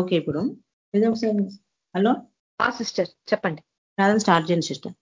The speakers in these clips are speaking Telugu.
ఓకే ఇప్పుడు. హలో? సిస్టర్ చెప్పండి. ప్రార్థన స్టార్ట్ చేయండి సిస్టర్.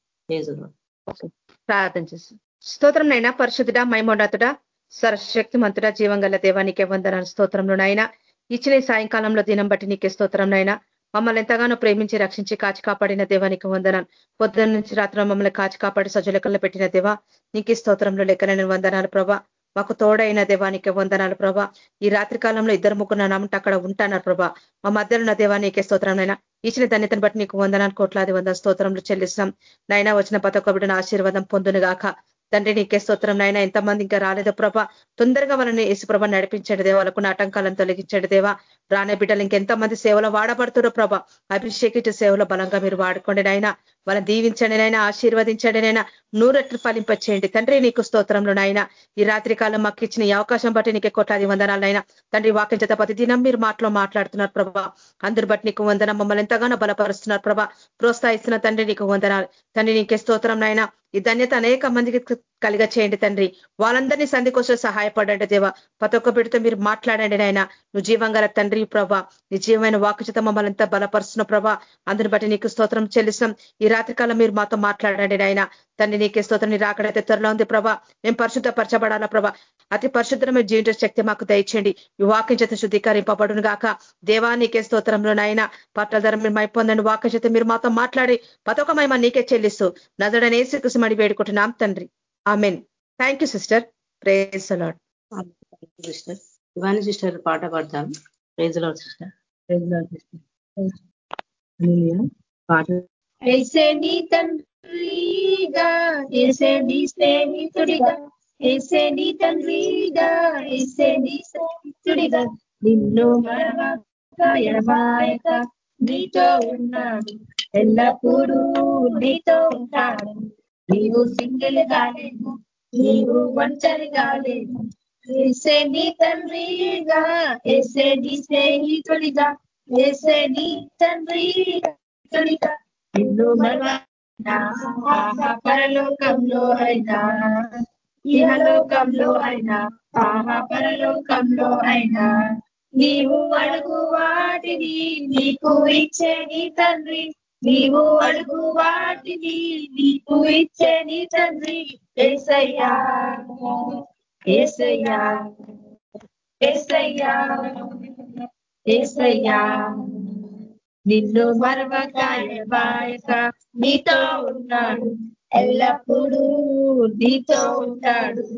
ప్రార్థన చేసి. స్తోత్రం నైనా పరిశుద్ధుడ మైమోన్నతుడ సరశక్తి మంతుడ జీవం గల దేవానికి వందన స్తోత్రంలోనైనా ఇచ్చిన సాయంకాలంలో దినం బట్టి నీకే స్తోత్రంనైనా మమ్మల్ని ఎంతగానో ప్రేమించి రక్షించి కాచి కాపాడిన దేవానికి వందనాలు. పొద్దున్న నుంచి రాత్రి మమ్మల్ని కాచి కాపాడి సజలకల్లో పెట్టిన దేవా నీకే స్తోత్రంలో లెక్కనని వందనాలు ప్రభా. మాకు తోడైన దేవానికి వందనాలు ప్రభా. ఈ రాత్రి కాలంలో ఇద్దరు ముగ్గురు నామంటే అక్కడ ఉంటాన్నారు ప్రభా. మా మధ్యలో ఉన్న దేవానికి స్తోత్రంనైనా ఇచ్చిన ధన్యతను బట్టి నీకు వందనాలు కోట్లాది వంద స్తోత్రంలో చెల్లిస్తాం నైనా వచ్చిన ప్రతి ఒక్క బిడ్డను ఆశీర్వాదం పొందును గాక తండ్రి నీకే స్తోత్రం నాయన. ఎంతమంది ఇంకా రాలేదు ప్రభ. తొందరగా వాళ్ళని ప్రభ నడిపించండి దేవా. వాళ్ళకున్న ఆటంకాలను తొలగించండి దేవా. రానే బిడ్డలు ఇంకెంతమంది సేవలో వాడబడుతురో ప్రభ. అభిషేకించే సేవలో బలంగా మీరు వాడుకోండి నాయన. వాళ్ళని దీవించండి నైనా ఆశీర్వదించండి నైనా నూరెట్లు ఫలింపచేయండి. తండ్రి నీకు స్తోత్రంలో నాయన. ఈ రాత్రి కాలం మాకు ఇచ్చిన ఈ అవకాశం బట్టి నీకు కొట్లాది వందనాలైనా తండ్రి వాక్యం చేత ప్రతి దినం మీరు మాటలో మాట్లాడుతున్నారు ప్రభా. అందరు బట్టి నీకు వందన మమ్మల్ని ఎంతగానో బలపరుస్తున్నారు ప్రభా. ప్రోత్సహిస్తున్న తండ్రి నీకు వందనాలు. తండ్రి నీకే స్తోత్రం నాయన. ఈ ధన్యత అనేక మందికి కలిగ చేయండి తండ్రి. వాళ్ళందరినీ సంధి కోసం సహాయపడండి దేవా. ప్రతి ఒక్క బిడ్డతో మీరు మాట్లాడండి నాయన. నువ్వు జీవంగల తండ్రి ప్రభా. నిజమైన వాకు చేత మమ్మల్ని ఎంత బలపరుస్తున్న ప్రభా. అందరిని బట్టి నీకు స్తోత్రం చెల్లిస్తాం. ఈ రాత్రికాలం మీరు మాతో మాట్లాడండి నాయన. తండ్రి నీకే స్తోత్రం నీ రాకడైతే త్వరలో ఉంది ప్రభా. మేము పరిశుద్ధపరచబడాలా ప్రభా. అతి పరిశుద్ధమైన జీవిత శక్తి మాకు దయచేయండి. ఈ వాక్యం చేత శుద్ధీకరింపబడును గాక. దేవానికే స్తోత్రంలో నాయన. పట్ల ధర మీరు మైపొందండి వాక్యం చేత మీరు మాతో మాట్లాడి పతొక మహిమ నీకే చెల్లిస్తూ నజడనేసి కుసుమడి వేడుకుంటున్నాం తండ్రి. Amen. Thank you sister praise the lord sister sister పాట పాడతాను ప్రేజ్ సిస్టర్ ప్రేజ్ సిస్టర్ పాట ఏసే తండ్రిగా ఏసే స్నేహితుడిగా ఏసే తండ్రిగా ఏసే స్నేహితుడిగా నిన్ను మరవక నీతో ఉన్నాడు. ఎల్లప్పుడూ నీతో ఉంటాడు. నీవు సింగిల్ కాలేదు నీవు ఒంటరి కాలేదు ఏసే నీ తండ్రిగా ఏసే నీ స్నేహితుడిగా ఏసే నీ తండ్రిగా. నిన్ను పరలోకంలో అయినా ఇహలోకంలో అయినా ఆహా పరలోకంలో అయినా నీవు అడుగు వాటిని నీకు ఇచ్చే తండ్రి నీవు అడుగు వాటిని నీకు ఇచ్చే తండ్రి ఏసయ్యా ఏసయ్యా ఏసయ్యా ఏసయ్యా. నిన్ను మరవకాయక నీతో ఉన్నాడు. ఎల్లప్పుడూ నీతో ఉంటాడు.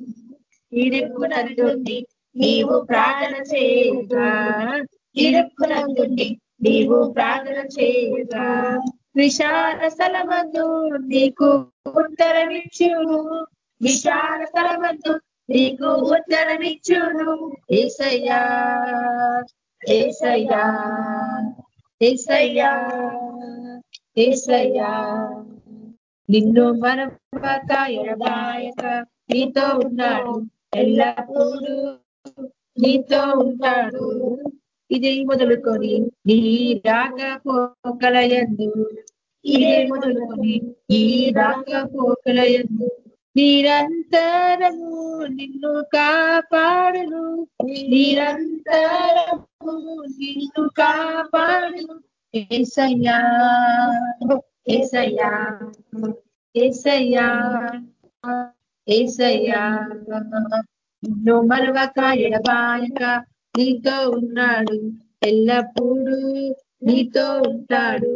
ఇరుక్కునందుండి నీవు ప్రార్థన చేయగా. ఇరుక్కునందుండి నీవు ప్రార్థన చేయగా. విశాల స్థలమందు నీకు ఉత్తరమిచ్చును. విశాల స్థలమందు నీకు ఉత్తరమిచ్చును. ఏసయ్యా ఏసయ్యా. ఏసయ్యా ఏసయ్యా. నిన్ను మనక ఎడబాయక నీతో ఉన్నాడు ఎల్లప్పుడూ. నీతో ఉంటాడు. ఇదే మొదలుకొని నీ రాక పోకలయందు ఇదే మొదలుకొని ఈ రాక పోకలయందు నిరంతరము నిన్ను కాపాడును. నిరంతరము నిన్ను కాపాడు. ఏసయ్యా ఏసయ్యా ఏసయ్యా ఏసయ్యా. నిన్ను మరవక ఎడబాయక నీతో ఉన్నాడు. ఎల్లప్పుడూ నీతో ఉంటాడు.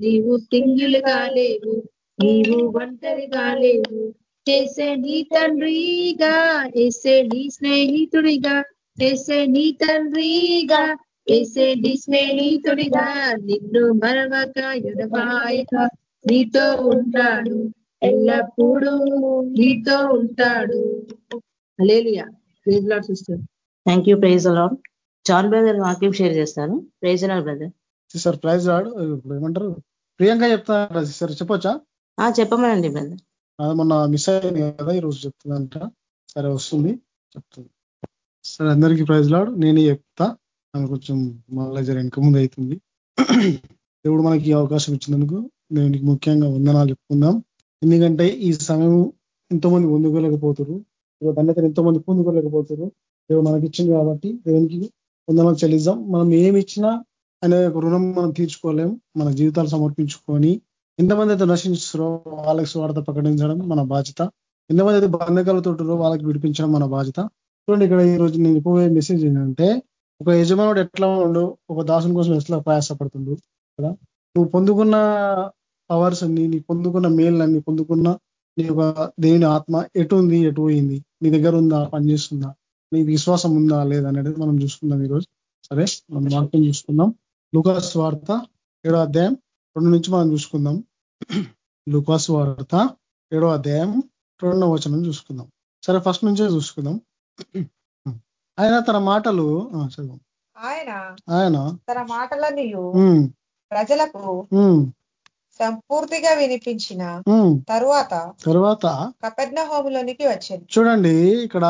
నీవు సింగిల్ కాలేవు నీవు ఒంటరి కాలేవు చేసే నీ తండ్రిగా చేసే నీ స్నేహితుడిగా చేసే నీ తండ్రిగా చేసే నీ స్నేహితుడిగా నిన్ను మరవక ఎడబాయక నీతో ఉంటాడు ఎల్లప్పుడూ నీతో ఉంటాడు. లేలియా praise lord sister. Thank you praise the lord John brother వాక్యం షేర్ చేస్తాను. Praise lord brother sister praise lord ఇప్పుడు ఏమంటారు? ప్రియాంక చెప్తారా సిస్టర్ చెప్పొచ్చా? చెప్పమనండి బ్రదర్ అది మొన్న మిస్ అయింది కదా ఈరోజు చెప్తుందంట సరే వస్తుంది. చెప్తుంది. సరే అందరికీ ప్రైజ్ లాడు. నేనే చెప్తా. నాకు కొంచెం మళ్ళీ జర వెనక ముందు అవుతుంది. దేవుడు మనకి అవకాశం ఇచ్చినందుకు దేవునికి ముఖ్యంగా వందనాలు చెప్పుకుందాం. ఎందుకంటే ఈ సమయం ఎంతోమంది పొందుకోలేకపోతారు ధన్యతను ఎంతో మంది పొందుకోలేకపోతారు దేవుడు మనకి ఇచ్చింది కాబట్టి దేవునికి వందనాలు చెల్లిద్దాం. మనం ఏమి ఇచ్చినా అనే రుణం మనం తీర్చుకోలేం. మన జీవితాలు సమర్పించుకొని ఎంతమంది అయితే నశించారో వాళ్ళకి స్వార్థ ప్రకటించడం మన బాధ్యత. ఎంతమంది అయితే బంధకాలతో వాళ్ళకి విడిపించడం మన బాధ్యత. చూడండి ఇక్కడ ఈ రోజు నేను ఎక్కువ మెసేజ్ ఏంటంటే ఒక యజమానుడు ఎట్లా ఉండు ఒక దాసుని కోసం ఎట్లా ప్రయాసపడుతుండు కదా? నువ్వు పొందుకున్న పవర్స్ అన్ని నీ పొందుకున్న మేళ్ళన్ని పొందుకున్న నీ యొక్క దేవుని ఆత్మ ఎటు ఉంది ఎటు పోయింది? నీ దగ్గర ఉందా పనిచేస్తుందా నీ విశ్వాసం ఉందా లేదా అనేది మనం చూసుకుందాం ఈరోజు. సరే? మనం వాక్యం చూసుకుందాం. లుకాస్ వార్త ఏడో అధ్యాయం రెండు నుంచి మనం చూసుకుందాం. లుకాస్ వార్త ఏడో అధ్యాయం రెండో వచనం చూసుకుందాం. సరే ఫస్ట్ నుంచే చూసుకుందాం. ఆయన తన మాటలు ఆయన ఆయన. తన మాటలన్నీ ఉమ్, ప్రజలకు సంపూర్తిగా వినిపించిన. తరువాత తర్వాత కపెర్ణ హోములోనికి వచ్చింది చూడండి ఇక్కడ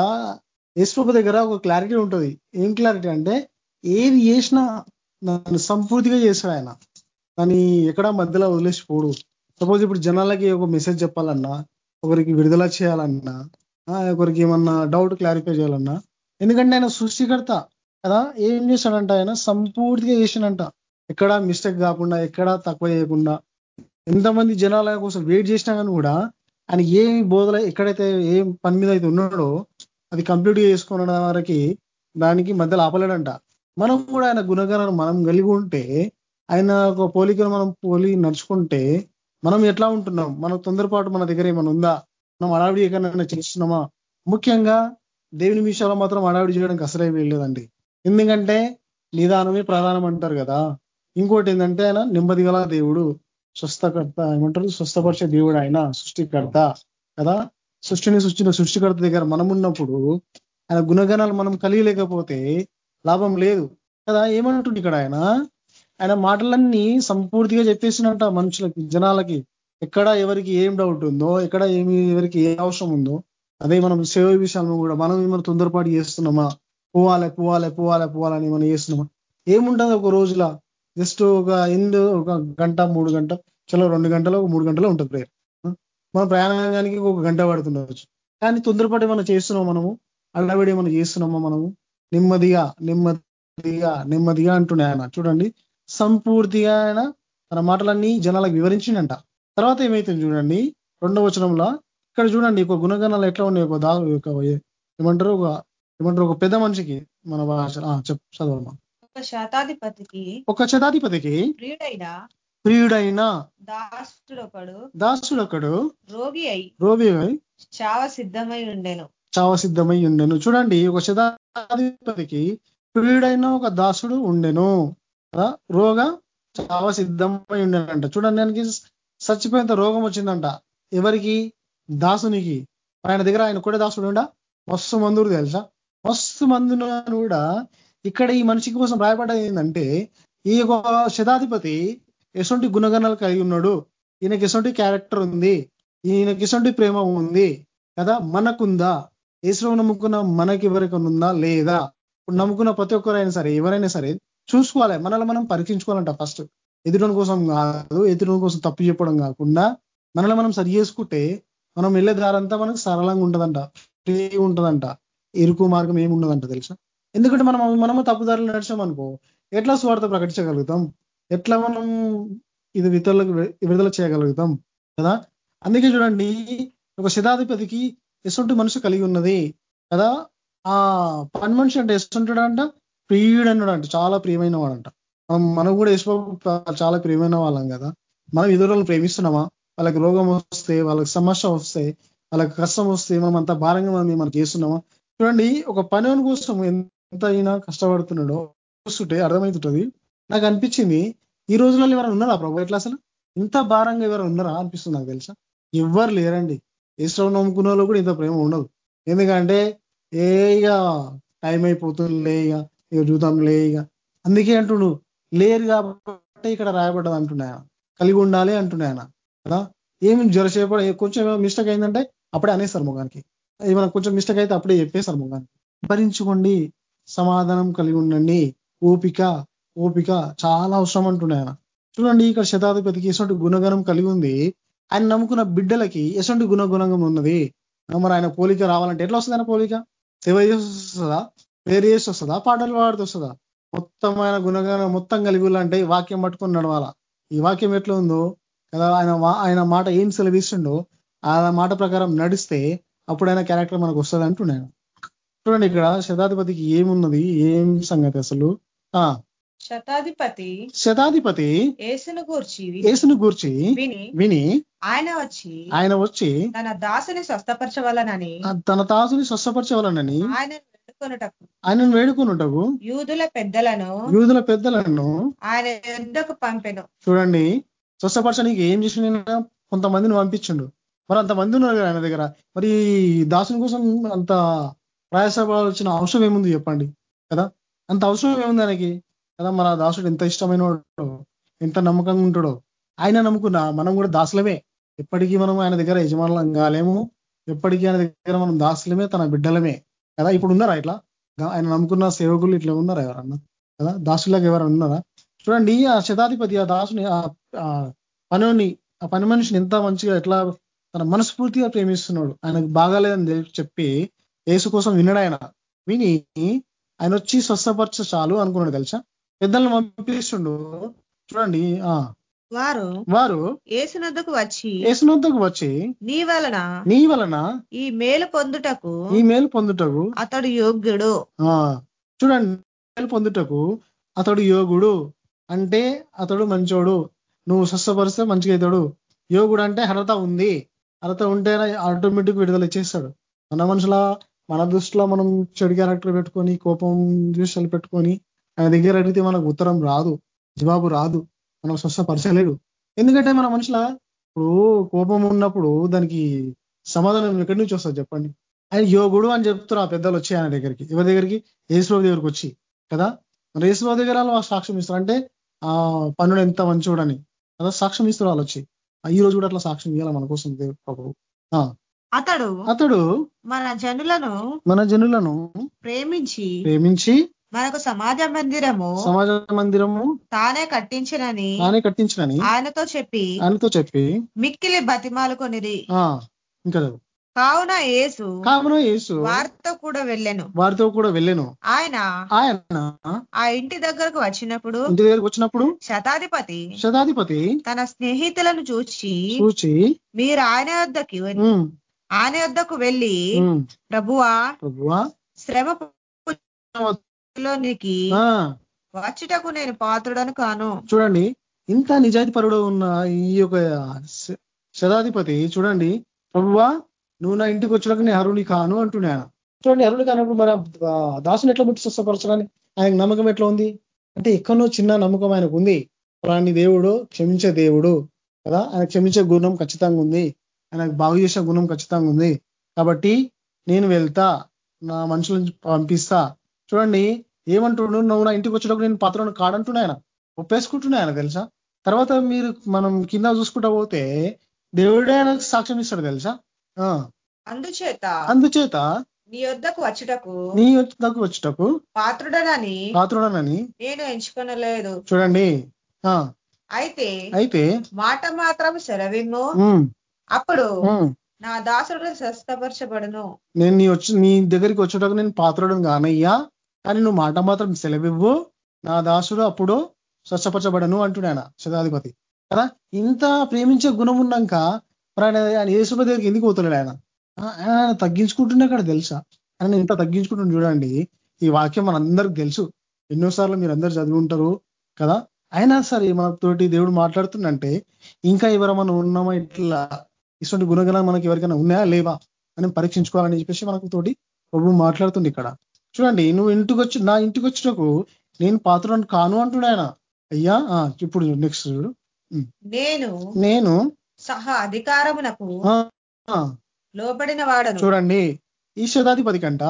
యేసుప్రభు దగ్గర ఒక క్లారిటీ ఉంటుంది. ఏం క్లారిటీ అంటే ఏది చేసినా దాన్ని సంపూర్తిగా చేశాడు ఆయన. దాన్ని ఎక్కడ మధ్యలో వదిలేసిపోడు సపోజ్ ఇప్పుడు జనాలకి ఒక మెసేజ్ చెప్పాలన్నా ఒకరికి విడుదల చేయాలన్నా ఒకరికి ఏమన్నా డౌట్ క్లారిఫై చేయాలన్నా. ఎందుకంటే ఆయన సృష్టికర్త కదా ఏం చేశాడంట ఆయన? సంపూర్తిగా చేసినంట ఎక్కడ మిస్టేక్ కాకుండా ఎక్కడ తక్కువ చేయకుండా. ఎంతమంది జనాల కోసం వెయిట్ చేసినా కానీ కూడా ఆయన ఏ బోధల ఎక్కడైతే ఏం పని మీద అయితే ఉన్నాడో అది కంప్లీట్గా చేసుకున్న వరకు దానికి మధ్యలో ఆపలేడంట. మనం కూడా ఆయన గుణగణాన్ని మనం కలిగి ఉంటే ఆయన ఒక పోలికను మనం పోలి నడుచుకుంటే మనం ఎట్లా ఉంటున్నాం? మన తొందరపాటు మన దగ్గర ఏమైనా ఉందా? మనం అడావిడి ఏకన్నా చేస్తున్నామా? ముఖ్యంగా దేవుని విషయాల్లో మాత్రం అడావిడి చేయడానికి అసలే వీల్లేదండి ఎందుకంటే నిదానమే ప్రధానం అంటారు కదా. ఇంకోటి ఏంటంటే ఆయన నెమ్మదిగల దేవుడు స్వస్థకర్త ఏమంటారు? స్వస్థపరిచే దేవుడు ఆయన సృష్టికర్త కదా. సృష్టిని సృష్టిన సృష్టికర్త దగ్గర మనం ఉన్నప్పుడు ఆయన గుణగణాలు మనం కలిగలేకపోతే లాభం లేదు కదా. ఏమంటుంది ఇక్కడ ఆయన? ఆయన మాటలన్నీ సంపూర్తిగా చెప్పేసినట్ట మనుషులకి జనాలకి. ఎక్కడ ఎవరికి ఏం డౌట్ ఉందో ఎక్కడ ఏమి ఎవరికి ఏ అవసరం ఉందో అదే మనం సేవ విషయాలను కూడా మనం ఏమైనా తొందరపాటు చేస్తున్నామా? పోవాలి పోవాలి పోవాలి పోవాలని మనం చేస్తున్నామా? ఏముంటుంది ఒక రోజులా? జస్ట్ ఒక ఎండ్ ఒక గంట మూడు గంట చలో రెండు గంటలు మూడు గంటలు ఉంటుంది ప్రేయర్ మన ప్రయాణానికి ఒక గంట పడుతుండవచ్చు కానీ తొందరపాటు మనం చేస్తున్నాం మనము? అడవిడి మనం చేస్తున్నామా మనము? నెమ్మదిగా నెమ్మదిగా నెమ్మదిగా అంటున్నాయి ఆయన చూడండి సంపూర్తిగా ఆయన తన మాటలన్నీ జనాలకు వివరించిండంట. తర్వాత ఏమైతుంది చూడండి రెండవ వచనంలో ఇక్కడ చూడండి ఒక గుణగణాలు ఎట్లా ఉన్నాయి ఒక దా ఒక ఏమంటారు ఒక ఏమంటారు ఒక పెద్ద మనిషికి మన భాష చెప్ చదవమ్మా. ఒక శతాధిపతికి ఒక శతాధిపతికి ప్రియుడైన ప్రియుడైన దాసుడొకడు దాసుడొకడు రోగి అయి రోగి చావ సిద్ధమై ఉండెను. చావ సిద్ధమై ఉండెను. చూడండి ఒక శతాధిపతికి ప్రియుడైన ఒక దాసుడు ఉండెను. రోగ చావ సిద్ధమై ఉండేనంట. చూడండి దానికి చచ్చిపోయేంత రోగం వచ్చిందంట. ఎవరికి? దాసునికి. ఆయన దగ్గర ఆయన కూడా దాసుడు ఉండా? మస్తు మందురు తెలుసా? మస్తు మందును కూడా. ఇక్కడ ఈ మనిషి కోసం రాయబడ్డది ఏంటంటే ఈ శతాధిపతి ఎసొంటి గుణగణాలు కలిగి ఉన్నాడు. ఈయనకి ఎసొంటి క్యారెక్టర్ ఉంది. ఈయనకి ఎసొంటి ప్రేమ ఉంది. కదా? మనకుందా? ఈశ్వరం నమ్ముకున్న మనకి ఎవరికైనా ఉందా? లేదా? నమ్ముకున్న ప్రతి ఒక్కరైనా సరే ఎవరైనా సరే చూసుకోవాలి. మనల్ని మనం పరీక్షించుకోవాలంట ఫస్ట్ ఎదురుని కోసం కాదు ఎదురుని కోసం తప్పు చెప్పడం కాకుండా మనల్ని మనం సరి చేసుకుంటే మనం వెళ్ళే దారంతా మనకు సరళంగా ఉంటుందంట ఫ్రీ ఉంటుందంట. ఇరుకు మార్గం ఏమి ఉండదంట తెలుసా? ఎందుకంటే మనం మనము తప్పుదారులు నడిచామనుకో ఎట్లా స్వార్థ ప్రకటించగలుగుతాం? ఎట్లా మనం ఇది ఇతరులకు విడుదల చేయగలుగుతాం? కదా? అందుకే చూడండి ఒక శతాధిపతికి ఎసొంటి మనిషి కలిగి ఉన్నది. కదా? ఆ పని మనిషి అంటే ఎస్తుంటాడంట ప్రియుడు అన్నాడంట చాలా ప్రియమైన వాడంట మనం కూడా యశ్వ చాలా ప్రియమైన వాళ్ళం కదా. మనం ఇతరులను ప్రేమిస్తున్నామా? వాళ్ళకి రోగం వస్తే వాళ్ళకి సమస్య వస్తే వాళ్ళకి కష్టం వస్తే మనం అంత భారంగా మనం మనం చేస్తున్నామా? చూడండి ఒక పని కోసం ఎంత అయినా కష్టపడుతున్నాడో చూస్తుంటే అర్థమవుతుంటుంది నాకు అనిపించింది ఈ రోజులలో ఎవరైనా ఉన్నారా ప్రభు? ఎట్లా అసలు? ఇంత భారంగా ఎవరైనా ఉన్నారా అనిపిస్తుంది నాకు తెలుసా? ఎవ్వరు లేరండి. ఈశ్వరం నమ్ముకున్న వాళ్ళు కూడా ఇంత ప్రేమ ఉండదు. ఎందుకంటే ఏ ఇక టైం అయిపోతుందిలే ఇక ఇక చూద్దాంలే ఇక అందుకే అంటుడు లేరు కాబట్టి ఇక్కడ రాయబడ్డది అంటున్నాయన కలిగి ఉండాలి అంటున్నాయన కదా? ఏమి జ్వరసేపడ కొంచెం మిస్టేక్ అయిందంటే అప్పుడే అనేస్తారు ముఖానికి ఏమైనా కొంచెం మిస్టేక్ అయితే అప్పుడే చెప్పేస్తారు ముఖానికి భరించుకోండి సమాధానం కలిగి ఉండండి ఓపిక ఓపిక చాలా అవసరం అంటున్నాయన చూడండి ఇక్కడ శతాధిపతికి ఎటువంటి గుణగణం కలిగి ఉంది. ఆయన నమ్ముకున్న బిడ్డలకి ఎటువంటి గుణగుణంగా ఉన్నది? మరి ఆయన పోలిక రావాలంటే ఎట్లా వస్తుంది ఆయన పోలిక? సేవ చేసి వస్తుందా? వేరు చేసి వస్తుందా? పాటలు పాడుతూ వస్తుందా? మొత్తమైన గుణగానం మొత్తం కలిగి అంటే ఈ వాక్యం పట్టుకొని నడవాలా? ఈ వాక్యం ఎట్లా ఉందో? కదా ఆయన ఆయన మాట ఏం సెలవిస్తుండో ఆ మాట ప్రకారం నడిస్తే అప్పుడు ఆయన క్యారెక్టర్ మనకు వస్తుంది అంటున్నాను చూడండి ఇక్కడ శతాధిపతికి ఏమున్నది? ఏం సంగతి అసలు? ఆ. శతాధిపతి శతాధిపతి ఏసును గూర్చి యేసును గూర్చి విని విని ఆయన వచ్చి ఆయన వచ్చి తన దాసుని స్వస్థపరచవలనని తన తాసుని స్వస్థపరచవాలనని ఆయన వేడుకొనుటకు. ఆయనను వేడుకున్నటకు యూదుల పెద్దలను యూదుల పెద్దలను ఆయన యుద్ధకు పంపెను. చూడండి స్వస్థపరచడానికి ఏం చేసిన కొంతమందిని పంపించిండు. మరి అంతమంది ఉన్నారు ఆయన దగ్గర. మరి దాసుని కోసం అంత ప్రయాసపడాల్సిన అవసరం ఏముంది చెప్పండి కదా? అంత అవసరం ఏముంది ఆయనకి? కదా మన దాసుడు ఎంత ఇష్టమైన ఎంత నమ్మకంగా ఉంటాడో. ఆయన నమ్ముకున్నా మనం కూడా దాసులమే. ఎప్పటికీ మనం ఆయన దగ్గర యజమానులం కాలేము. ఎప్పటికీ ఆయన దగ్గర మనం దాసులమే తన బిడ్డలమే. కదా? ఇప్పుడు ఉన్నారా ఇట్లా? ఆయన నమ్ముకున్న సేవకులు ఇట్లా ఉన్నారా ఎవరన్నా? కదా? దాసులకు ఎవరైనా ఉన్నారా? చూడండి ఆ శతాధిపతి ఆ దాసుని ఆ పనుని ఆ పని మనిషిని ఎంత మంచిగా ఎట్లా తన మనస్ఫూర్తిగా ప్రేమిస్తున్నాడు. ఆయనకు బాగాలేదని చెప్పి యేసు కోసం విన్నాడు ఆయన. విని ఆయన వచ్చి స్వస్థపరచ చాలు అనుకున్నాడు తెలుసా? పెద్దలను పంపిస్తుండు. చూడండి ఆ వారు వారు ఏసునద్దకు వచ్చి యేసునంతకు వచ్చి నీ వలన నీ వలన ఈ మేలు పొందుటకు ఈ మేలు పొందుటకు అతడు యోగ్యుడు. చూడండి మేలు పొందుటకు అతడు యోగుడు అంటే అతడు మంచోడు. నువ్వు స్వస్థపరిస్తే మంచిగా అవుతాడు. యోగుడు అంటే అర్హత ఉంది. అర్హత ఉంటేనే ఆటోమేటిక్ విడుదల ఇచ్చేస్తాడు. మన మనుషుల మన దృష్టిలో మనం చెడు క్యారెక్టర్ పెట్టుకొని కోపం దృష్టిలు పెట్టుకొని ఆయన దగ్గర అడిగితే మనకు ఉత్తరం రాదు జవాబు రాదు. మనం స్వస్థపరచలేడు. ఎందుకంటే మన మనుషుల ఇప్పుడు కోపం ఉన్నప్పుడు దానికి సమాధానం ఎక్కడి నుంచి వస్తుంది చెప్పండి? ఆయన యోగుడు అని చెప్తున్నారు ఆ పెద్దలు వచ్చి ఆయన దగ్గరికి. ఎవరి దగ్గరికి? యేసుబాబు దగ్గరికి వచ్చి. కదా? మరి యేసుబాబు దగ్గర వాళ్ళు సాక్ష్యం ఇస్తారు. అంటే ఆ పన్నుడు ఎంత మంచోడని. కదా? సాక్ష్యం ఇస్తారు వాళ్ళు వచ్చి. ఈ రోజు కూడా అట్లా సాక్ష్యం ఇవ్వాలి మన కోసం దేవుడు ప్రభు? అతడు అతడు మన జనులను మన జనులను ప్రేమించి ప్రేమించి మనకు సమాజ మందిరము సమాజ మందిరము తానే కట్టించినని తానే కట్టించినని ఆయనతో చెప్పి ఆయనతో చెప్పి మిక్కిలి బతిమాలుకొనిది ఆ ఇంకా. కావున యేసు కావున యేసు వారితో కూడా వెళ్ళాను. వారితో కూడా వెళ్ళాను. ఆయన ఆయన ఆ ఇంటి దగ్గరకు వచ్చినప్పుడు ఇంటి దగ్గరికి వచ్చినప్పుడు శతాధిపతి శతాధిపతి తన స్నేహితులను చూచి చూచి మీరు ఆయన వద్దకి ఆయన వద్దకు వెళ్ళి ప్రభువా ప్రభువా శ్రమ లోనికి ఆ, వచ్చుటకు నేను పాత్రుడను కాను. చూడండి ఇంత నిజాయితీ పరుడు ఉన్న ఈ యొక్క శతాధిపతి చూడండి ప్రభువా నువ్వు నా ఇంటికి వచ్చినాక నేను అరుణి కాను అంటున్నాను చూడండి అరుణి కానప్పుడు మన దాసుని ఎట్లా ముట్టి స్వస్థపరచడానికి ఆయనకు నమ్మకం ఎట్లా ఉంది? అంటే ఎక్కడో చిన్న నమ్మకం ఆయనకు ఉంది. ప్రాణి దేవుడు క్షమించే దేవుడు కదా? ఆయన క్షమించే గుణం ఖచ్చితంగా ఉంది. ఆయనకు బాగు చేసే గుణం ఖచ్చితంగా ఉంది. కాబట్టి నేను వెళ్తా నా మనుషులను పంపిస్తా చూడండి ఏమంటున్నాడు నువ్వు నా ఇంటికి వచ్చేటప్పుడు నేను పాత్రను కాడంటున్నా ఆయన. ఒప్పేసుకుంటున్నా ఆయన తెలుసా? తర్వాత మీరు మనం కింద చూసుకుంటా పోతే దేవుడే ఆయనకు సాక్ష్యం ఇస్తాడు తెలుసా? ఆ. అందుచేత అందుచేత నీ వద్దకు వచ్చుటకు నీ దగ్గరకు వచ్చేటకు పాత్రుడనని పాత్రుడనని నేను ఎంచుకొనలేదు. చూడండి. అయితే అయితే మాట మాత్రం సెలవిమ్ము. అప్పుడు నా దాసుడు స్వస్థపరచబడును. నేను నీ వచ్చి నీ దగ్గరికి వచ్చేటకు నేను పాత్రుడు కానయ్యా. కానీ నువ్వు మాట మాత్రం సెలవివ్వు. నా దాసుడు అప్పుడు స్వచ్ఛపరచబడను అంటున్నాయన శతాధిపతి. కదా? ఇంత ప్రేమించే గుణం ఉన్నాక మరి ఆయన ఆయన దగ్గరికి ఎందుకు పోతున్నాడు ఆయన? ఆయన తగ్గించుకుంటున్నా అక్కడ తెలుసా? ఆయన ఇంత తగ్గించుకుంటున్నా చూడండి. ఈ వాక్యం మనందరికి తెలుసు. ఎన్నోసార్లు మీరు అందరు చదివి ఉంటారు కదా? అయినా సరే మనతోటి దేవుడు మాట్లాడుతుందంటే ఇంకా ఎవరమన్నా ఉన్నామా? ఇట్లా ఇటువంటి గుణగణాలు మనకి ఎవరికైనా ఉన్నాయా? లేవా? అని పరీక్షించుకోవాలని చెప్పేసి మనకు తోటి ప్రభు మాట్లాడుతుంది ఇక్కడ. చూడండి నువ్వు ఇంటికి వచ్చి నా ఇంటికి వచ్చినకు నేను పాత్రను కాను అంటున్నా ఆయన. అయ్యా ఆ, ఇప్పుడు నెక్స్ట్ చూడు. నేను నేను సహా అధికారమునకు లోబడిన వాడను. చూడండి ఈ శతాధిపతి కంట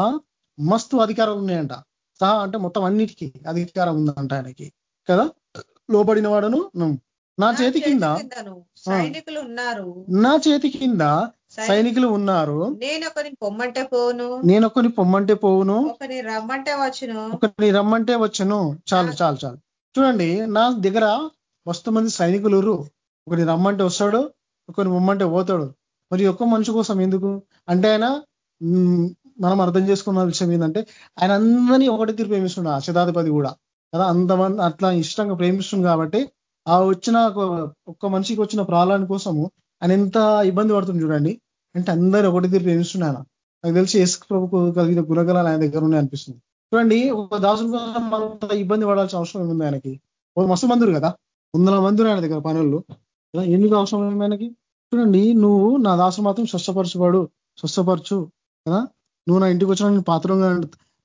మస్తు అధికారాలు ఉన్నాయంట. సహా అంటే మొత్తం అన్నిటికీ అధికారం ఉందంట ఆయనకి. కదా? లోబడిన వాడను. నా చేతి కింద సైనికులు ఉన్నారు. నా చేతి కింద సైనికులు ఉన్నారు. నేను ఒకని పొమ్మంటే పోను నేను ఒకని పొమ్మంటే పోవును. ఒకని రమ్మంటే వచ్చును. ఒకరిని రమ్మంటే వచ్చను. చాలు చాలు చాలు. చూడండి నా దగ్గర మస్తు మంది సైనికులు. ఒకరిని రమ్మంటే వస్తాడు ఒకరిని పొమ్మంటే పోతాడు. మరి ఒక్క మనిషి కోసం ఎందుకు? అంటే ఆయన మనం అర్థం చేసుకున్న విషయం ఏంటంటే ఆయన అందరినీ ఒకటి తీర్పు ఏమిస్తున్నాడు ఆ శతాధిపతి కూడా. కదా అంతమంది అట్లా ఇష్టంగా ప్రేమిస్తుంది కాబట్టి ఆ వచ్చిన ఒక్క మనిషికి వచ్చిన ప్రాణాల కోసము ఆయన ఎంత ఇబ్బంది పడుతుంది చూడండి. అంటే అందరూ ఒకటి తీరు ప్రేమిస్తున్నాయి నాకు తెలిసి ఎస్ ప్రభుకు కలిగిన గుణగలాలు ఆయన దగ్గర ఉన్నాయి అనిపిస్తుంది. చూడండి ఒక దాసుల కోసం ఇబ్బంది పడాల్సిన అవసరం ఏముంది ఆయనకి? ఒక మస్తు మందురు కదా? వందల మందులు ఆయన దగ్గర పనులు ఎందుకు అవసరం ఏమి ఆయనకి? చూడండి నువ్వు నా దాసు మాత్రం స్వస్థపరచుబడు స్వస్థపరచు. కదా? నువ్వు నా ఇంటికి వచ్చిన పాత్రంగా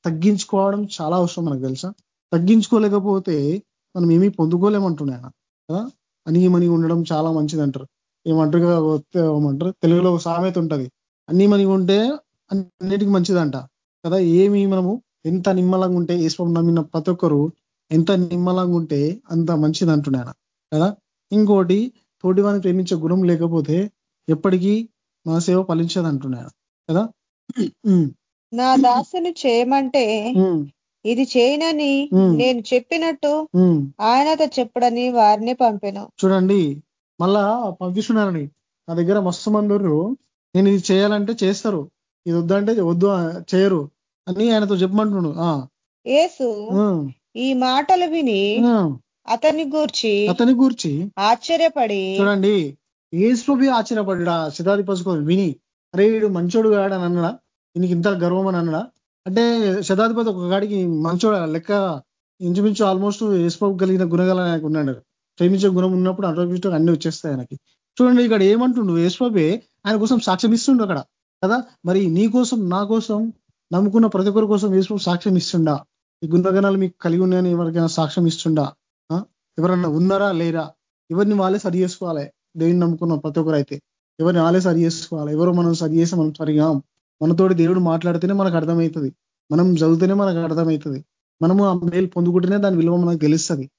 తగ్గించుకోవడం చాలా అవసరం మనకు తెలుసా? తగ్గించుకోలేకపోతే మనం ఏమీ పొందుకోలేమంటున్నాయన. కదా? అని ఉండడం చాలా మంచిది అంటారు ఏమంటారు ఏమంటారు? తెలుగులో ఒక సామెత ఉంటది. అన్ని మని ఉంటే అన్నిటికీ మంచిదంట. కదా ఏమి మనము ఎంత నిమ్మలంగా ఉంటే ఈశ్వరం నమ్మిన ప్రతి ఒక్కరు ఎంత నిమ్మలంగా ఉంటే అంత మంచిది అంటున్నాయన. కదా ఇంకోటి తోటి వారిని ప్రేమించే గుణం లేకపోతే ఎప్పటికీ మన సేవ ఫలించదు అంటున్నాడు కదా నా దాసుని చేయమంటే ఇది చేయనని నేను చెప్పినట్టు ఆయనతో చెప్పడని వారిని పంపాను. చూడండి మళ్ళా పంపిస్తున్నారని. నా దగ్గర మస్తు మంది నేను ఇది చేయాలంటే చేస్తారు. ఇది వద్దంటే వద్దు చేయరు అని ఆయనతో చెప్పమంటున్నాడు. ఏసు ఈ మాటలు విని అతని గూర్చి అతని గూర్చి ఆశ్చర్యపడి చూడండి ఏసుప్రభు ఆశ్చర్యపడ్డా శతాధిపతి విని అరే వీడు మంచోడు కాడని అన్నడా. దీనికి ఇంత గర్వం అని అన్నడా. అంటే శతాధిపతి ఒక గాడికి మంచోడు? లెక్క ఇంచుమించు ఆల్మోస్ట్ ఏసుప్రభు కలిగిన గుణగల ఆయనకు ఉన్నాడు. ప్రేమించే గుణం ఉన్నప్పుడు అనుభవించడం అన్ని వచ్చేస్తాయి ఆయనకి. చూడండి ఇక్కడ ఏమంటుండు యేసుప్రభే ఆయన కోసం సాక్ష్యం ఇస్తుండు అక్కడ. కదా? మరి నీ కోసం నా కోసం నమ్ముకున్న ప్రతి ఒక్కరి కోసం యేసుప్రభు సాక్ష్యం ఇస్తుండా? ఈ గుణగణాలు మీకు కలిగి ఉన్నాయని ఎవరికైనా సాక్ష్యం ఇస్తుండా? ఎవరన్నా ఉన్నారా లేరా? ఎవరిని వాళ్ళే సరి చేసుకోవాలి? దేవుని నమ్ముకున్న ప్రతి ఒక్కరు అయితే ఎవరిని వాళ్ళే సరి చేసుకోవాలి? ఎవరో మనం సరి చేసి మనం సరిగాం. మనతోటి దేవుడు మాట్లాడితేనే మనకు అర్థమవుతుంది. మనం చదివితేనే మనకు అర్థమవుతుంది. మనము ఆ మేలు పొందుకుంటేనే దాని విలువ మనకు తెలుస్తుంది.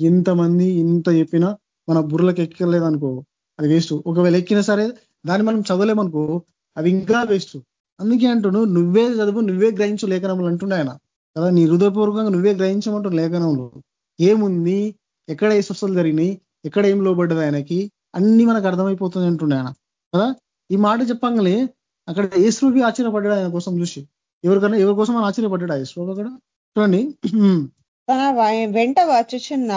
ఇంతమంది ఇంత చెప్పినా మన బుర్రలకు ఎక్కలేదనుకో అది వేస్ట్ ఒకవేళ ఎక్కినా సరే దాన్ని మనం చదవలేమనుకో అది ఇంకా వేస్ట్ అందుకే అంటును నువ్వే చదువు నువ్వే గ్రహించు లేఖనములు అంటుండే ఆయన. కదా నీ హృదయపూర్వకంగా నువ్వే గ్రహించమంటున్న లేఖనంలో ఏముంది? ఎక్కడ ఏ స్వస్థలు జరిగినాయి? ఎక్కడ ఏం లోబడ్డది ఆయనకి? అన్ని మనకు అర్థమైపోతుంది అంటుండే ఆయన. కదా ఈ మాట చెప్పంగానే అక్కడ ఏసులోకి ఆశ్చర్యపడ్డాడు ఆయన కోసం చూసి. ఎవరికన్నా ఎవరి కోసం ఆయన ఆశ్చర్యపడ్డాడు ఏసులో అక్కడ? చూడండి. తన వెంట వచ్చుచున్న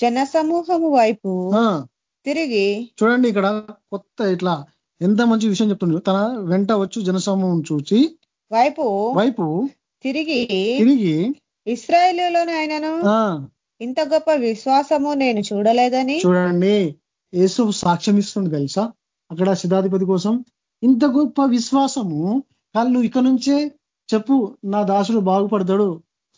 జన సమూహము వైపు తిరిగి చూడండి ఇక్కడ కొత్త ఇట్లా ఎంత మంచి విషయం చెప్తుండ్రు తన వెంట వచ్చు జనసమూహం చూసి వైపు వైపు తిరిగి తిరిగి ఇస్రాయేలీలోనే ఆయనను ఇంత గొప్ప విశ్వాసము నేను చూడలేదని చూడండి. యేసు సాక్ష్యం ఇస్తుంది తెలుసా? అక్కడ శిధాధిపతి కోసం ఇంత గొప్ప విశ్వాసము. కానీ నువ్వు ఇక్కడ నుంచే చెప్పు నా దాసుడు బాగుపడతాడు.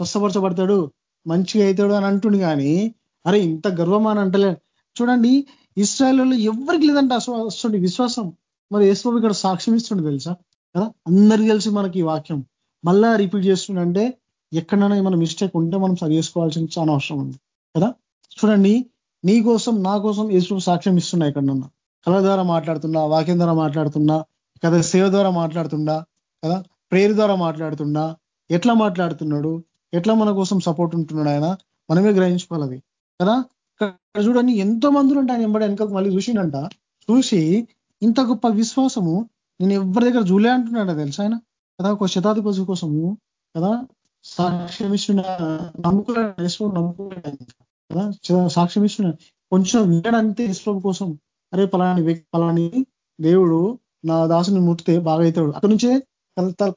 స్వస్థపరచబడతాడు మంచిగా అవుతాడు అని అంటుండు కానీ అరే ఇంత గర్వం అని అంటలే. చూడండి ఇస్రాయల్లో ఎవరికి లేదంటే అసలు విశ్వాసం. మరి యేసు ఇక్కడ సాక్ష్యం ఇస్తుండే తెలుసా? కదా? అందరికి తెలిసి మనకి ఈ వాక్యం. మళ్ళా రిపీట్ చేస్తుండే ఎక్కడైనా ఏమైనా మిస్టేక్ ఉంటే మనం సరి చేసుకోవాల్సిన చాలా అవసరం ఉంది. కదా? చూడండి నీ కోసం నా కోసం యేసు సాక్ష్యం ఇస్తున్నా ఎక్కడన్నా కళ ద్వారా మాట్లాడుతున్నా వాక్యం ద్వారా మాట్లాడుతున్నా కదా? సేవ ద్వారా మాట్లాడుతుండా కదా? ప్రేరు ద్వారా మాట్లాడుతున్నా ఎట్లా మాట్లాడుతున్నాడు? ఎట్లా మన కోసం సపోర్ట్ ఉంటున్నాడు ఆయన? మనమే గ్రహించుకోవాలి అది. కదా? చూడండి ఎంతో మంది ఉంటే ఆయన ఎంబడి వెనకకు మళ్ళీ చూసిండంట. చూసి ఇంత గొప్ప విశ్వాసము నేను ఎవరి దగ్గర చూలే అంటున్నాడు తెలుసా ఆయన? కదా ఒక శతాధిపతి కోసము కదా? సాక్ష్యం ఇస్తున్న నమ్ముకున్నాడు నమ్ముకున్నాడు కదా? సాక్ష్యం ఇస్తున్నాడు కొంచెం వినడంతే ఈశ్వరం కోసం. అరే పలాని వ్యక్తి పలాని దేవుడు నా దాసుని ముట్టితే బాగా అవుతాడు. అక్కడి నుంచే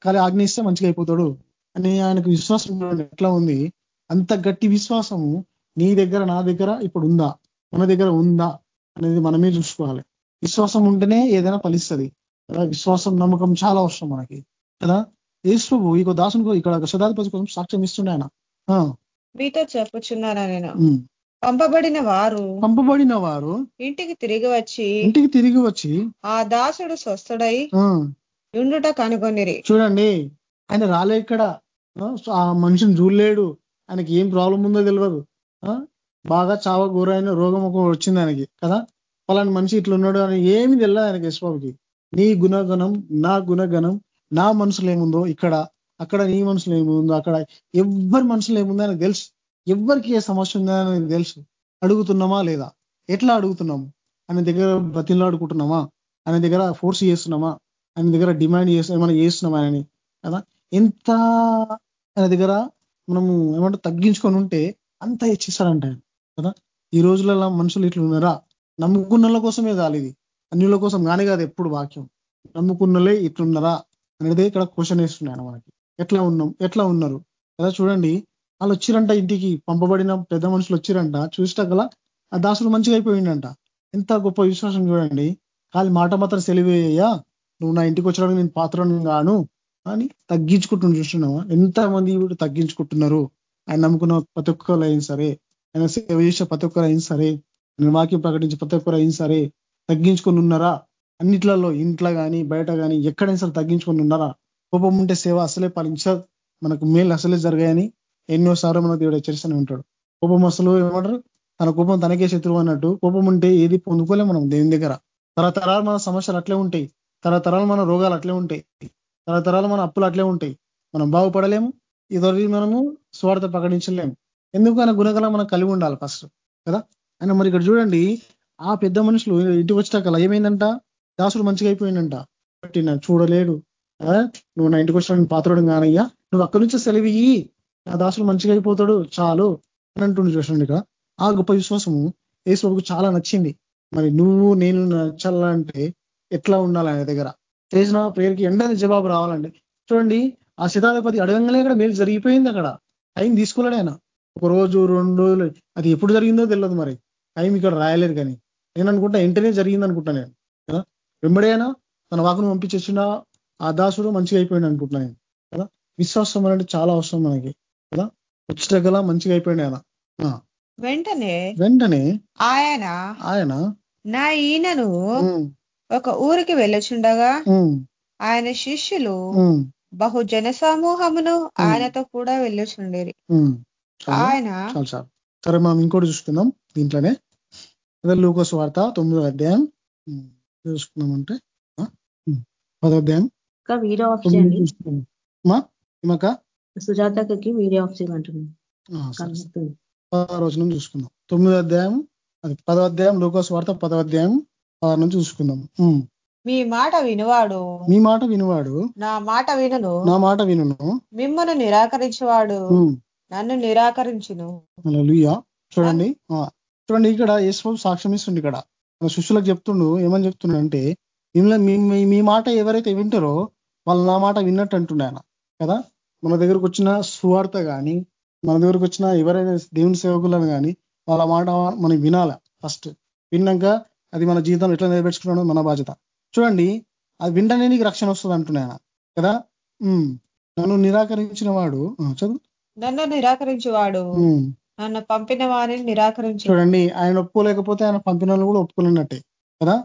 కలి ఆజ్ఞయిస్తే మంచిగా అయిపోతాడు. అని ఆయనకు విశ్వాసం ఎట్లా ఉంది? అంత గట్టి విశ్వాసము నీ దగ్గర నా దగ్గర ఇప్పుడు ఉందా? మన దగ్గర ఉందా? అనేది మనమే చూసుకోవాలి. విశ్వాసం ఉంటేనే ఏదైనా ఫలిస్తుంది. కదా? విశ్వాసం నమ్మకం చాలా అవసరం మనకి. కదా? యేసు ఈ దాసుని ఇక్కడ శతాధిపతి కోసం సాక్ష్యం ఇస్తుండే ఆయన. మీతో చెప్పుచున్నారా నేను? పంపబడిన వారు పంపబడిన వారు ఇంటికి తిరిగి వచ్చి ఇంటికి తిరిగి వచ్చి ఆ దాసుడు స్వస్థుడై ఉండుట కనుగొనిరి. చూడండి. ఆయన రాలే ఇక్కడ. ఆ మనిషిని చూడలేడు. ఆయనకి ఏం ప్రాబ్లం ఉందో తెలియదు బాగా చావ గురైన రోగం ఒక వచ్చింది ఆయనకి కదా? పలాని మనిషి ఇట్లా ఉన్నాడు అని ఏమి తెలియదు ఆయనకి యశ్వాబుకి. నీ గుణగణం నా గుణగణం నా మనసులో ఏముందో ఇక్కడ అక్కడ నీ మనసులో ఏముందో అక్కడ ఎవరి మనసులో ఏముందో ఆయనకు తెలుసు. ఎవరికి ఏ సమస్య ఉందో ఆయనకు తెలుసు. అడుగుతున్నామా లేదా? ఎట్లా అడుగుతున్నాము? ఆయన దగ్గర బతిలో అడుగుతున్నామా ఆయన దగ్గర ఫోర్స్ చేస్తున్నామా? ఆయన దగ్గర డిమాండ్ చేస్తున్నా ఏమైనా చేస్తున్నామా ఆయనని కదా? ఎంత ఆయన దగ్గర మనము ఏమంటే తగ్గించుకొని ఉంటే అంత హెచ్చిస్తాడంట ఆయన కదా? ఈ రోజులలో మనుషులు ఇట్లా ఉన్నారా? నమ్ముకున్నల కోసమే కాదు ఇది. అన్యుల కోసం కానీ కాదు ఎప్పుడు వాక్యం. నమ్ముకున్నలే ఇట్లున్నారా అనేది ఇక్కడ క్వశ్చన్ వేస్తున్నాను మనకి. ఎట్లా ఉన్నాం ఎట్లా ఉన్నారు? కదా చూడండి వాళ్ళు వచ్చిరంట ఇంటికి పంపబడిన పెద్ద మనుషులు వచ్చిరంట చూసినా ఆ దాసుడు మంచిగా అయిపోయిండంట. ఎంత గొప్ప విశ్వాసం చూడండి. కాలి మాట మాత్రం సెలివేయ్యా. నువ్వు నా ఇంటికి వచ్చడానికి నేను పాత్రను గాను అని తగ్గించుకుంటున్న చూస్తున్నావా? ఎంత మంది ఇప్పుడు తగ్గించుకుంటున్నారు? ఆయన నమ్ముకున్న ప్రతి ఒక్కరు అయినా సరే ఆయన సేవ చేసే ప్రతి ఒక్కరు అయినా సరే నేను వాక్యం ప్రకటించే ప్రతి ఒక్కరు అయినా సరే తగ్గించుకొని ఉన్నారా? అన్నిట్లలో ఇంట్లో కానీ బయట కానీ ఎక్కడైనా సరే తగ్గించుకొని ఉన్నారా? కోపం ఉంటే సేవ అసలే పాలించదు. మనకు మేలు అసలే జరిగాయని ఎన్నోసార్లు మన దేవుడు హెచ్చరిస్తూనే ఉంటాడు. కోపం అసలు ఏమంటారు? తన కోపం తనకే శత్రువు అన్నట్టు కోపం ఉంటే ఏది పొందుకోలేం మనం దేవుని దగ్గర. తరతరాలు మన సమస్యలు అట్లే ఉంటాయి. తరతరాలు మన రోగాలు అట్లే ఉంటాయి. తరతరాలు మన అప్పులు అట్లే ఉంటాయి. మనం బాగుపడలేము. ఇదొరి మనము స్వార్థ ప్రకటించలేము. ఎందుకు ఆయన గుణగలం మనం కలిగి ఉండాలి ఫస్ట్ కదా? ఆయన మరి ఇక్కడ చూడండి ఆ పెద్ద మనుషులు ఇంటికి వచ్చాక ఏమైందంట? దాసుడు మంచిగా అయిపోయిందంట. బట్టి నన్ను చూడలేడు. నువ్వు నా ఇంటికి వచ్చిన పాత్రడు కానయ్యా. నువ్వు అక్కడి నుంచి సెలవియ్యి నా దాసుడు మంచిగా అయిపోతాడు. చాలు. అని అంటుండి చూసండి ఇక్కడ. ఆ గొప్ప విశ్వాసము యేసుకు చాలా నచ్చింది. మరి నువ్వు నేను నచ్చాలంటే ఎట్లా ఉండాలి ఆయన దగ్గర? చేసిన ప్రేయర్కి ఎండని జవాబు రావాలండి. చూడండి ఆ శతాధిపతి అడగంగానే అక్కడ మేలు జరిగిపోయింది అక్కడ. టైం తీసుకోలేడు ఆయన. ఒక రోజు రెండు రోజులు అది ఎప్పుడు జరిగిందో తెలియదు మరి. టైం ఇక్కడ రాయలేదు కానీ. నేను అనుకుంటా వెంటనే జరిగింది అనుకుంటా నేను. కదా? వెంబడైనా? తన వాకును పంపించేసిన ఆ దాసుడు మంచిగా అయిపోయింది అనుకుంటున్నాను నేను. కదా? విశ్వాసం అనేది చాలా అవసరం మనకి. కదా? వచ్చిన గల మంచిగా అయిపోయింది ఆయన. వెంటనే వెంటనే ఆయన ఆయన నా ఈయనను ఒక ఊరికి వెళ్ళచుండగా ఆయన శిష్యులు బహు జన సమూహమును ఆయనతో కూడా వెళ్ళుచుండేది ఆయన సరే మనం ఇంకోటి చూసుకుందాం దీంట్లోనే. అదే లూకోస్ వార్త తొమ్మిదో అధ్యాయం. చూసుకున్నామంటే పదో అధ్యాయం. ఇంకా వీడియో ఆఫ్ చేయండి. సుజాతకి వీడియో ఆఫ్ చేయమంటున్నాను పదో రోజు చూసుకుందాం. తొమ్మిదో అధ్యాయం అది పదో అధ్యాయం లూకోస్ వార్త పదో అధ్యాయం. నుంచి చూసుకుందాం. మీ మాట వినువాడు. మీ మాట వినువాడు. నా మాట వినును. నా మాట వినును. మిమ్మల్ని నిరాకరించేవాడు. నన్ను నిరాకరించును. చూడండి. చూడండి ఇక్కడ యేసు సాక్ష్యం ఇస్తుంది ఇక్కడ. మన శిష్యులకు చెప్తుండు ఏమని చెప్తున్నాడు అంటే మిమ్మల్ని మీ మాట ఎవరైతే వింటారో వాళ్ళు నా మాట విన్నట్టు అంటుండే ఆయన. కదా? మన దగ్గరకు వచ్చిన సువార్త కానీ మన దగ్గరకు వచ్చిన ఎవరైనా దేవుని సేవకులను కానీ వాళ్ళ మాట మనం వినాలి ఫస్ట్. విన్నాక అది మన జీవితంలో ఎట్లా నెరవేర్చుకున్నాడో మన బాధ్యత. చూడండి అది వింటనే నీకు రక్షణ వస్తుంది అంటున్నాయన కదా? నన్ను నిరాకరించిన వాడు చదువు. నన్ను నిరాకరించేవాడు. నన్ను పంపిన వారిని నిరాకరించి. చూడండి ఆయన ఒప్పుకోలేకపోతే ఆయన పంపిన కూడా ఒప్పుకున్నట్టే కదా?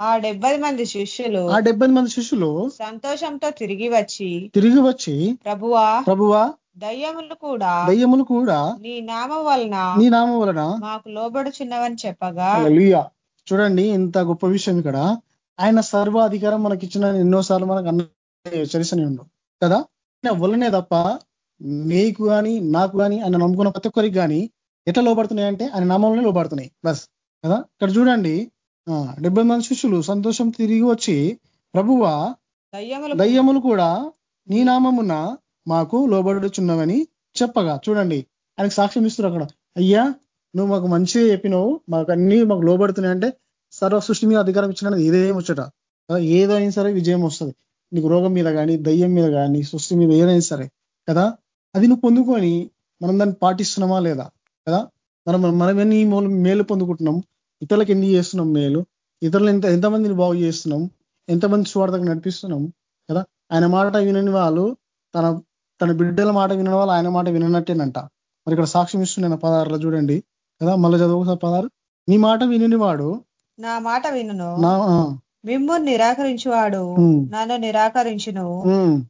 ఆ డెబ్బై మంది శిష్యులు ఆ డెబ్బై మంది శిష్యులు సంతోషంతో తిరిగి వచ్చి తిరిగి వచ్చి ప్రభువా ప్రభువా దయ్యములు కూడా దయ్యములు కూడా నీ నామం వలన నీ నామం వలన మాకు లోబడుచున్నవని చెప్పగా చూడండి ఇంత గొప్ప విషయం ఇక్కడ. ఆయన సర్వ అధికారం మనకి ఇచ్చిన ఎన్నోసార్లు మనకు అన్న చరిసని ఉండవు కదా? వల్లనే తప్ప నీకు కానీ నాకు కానీ ఆయన నమ్ముకున్న ప్రతి ఒక్కరికి కానీ ఎట్లా లోపడుతున్నాయి అంటే ఆయన నామంలోనే లోపడుతున్నాయి బస్. కదా? ఇక్కడ చూడండి. డెబ్బై మంది శిష్యులు సంతోషం తిరిగి వచ్చి ప్రభువా దయ్యములు కూడా నీ నామమున మాకు లోబడుచున్నవని చెప్పగా. చూడండి ఆయనకు సాక్ష్యం ఇస్తారు అక్కడ. అయ్యా నువ్వు మాకు మంచిగా చెప్పినావు మాకు అన్ని మాకు లోబడుతున్నాయి అంటే సర్వ సృష్టి మీద అధికారం ఇచ్చిన ఇదే ముచ్చట. ఏదైనా సరే విజయం వస్తుంది. నీకు రోగం మీద కానీ దయ్యం మీద కానీ సృష్టి మీద ఏదైనా సరే. కదా అది నువ్వు పొందుకొని మనం దాన్ని పాటిస్తున్నామా లేదా? కదా మనం మనం ఎన్ని మేలు పొందుకుంటున్నాం? ఇతరులకు ఎన్ని చేస్తున్నాం మేలు? ఇతరులు ఎంత ఎంతమందిని బాగు చేస్తున్నాం? ఎంతమంది స్వార్థకు నడిపిస్తున్నాం? కదా ఆయన మాట వినని వాళ్ళు తన తన బిడ్డల మాట వాళ్ళు ఆయన మాట విననట్టేనంట. మరి ఇక్కడ సాక్ష్యం ఇస్తున్నాను పదారులో చూడండి. కదా మళ్ళీ చదువు పదారు నీ మాట వినని వాడు. నా మాట వినును. మిమ్మల్ని నిరాకరించువాడు. నన్ను నిరాకరించును.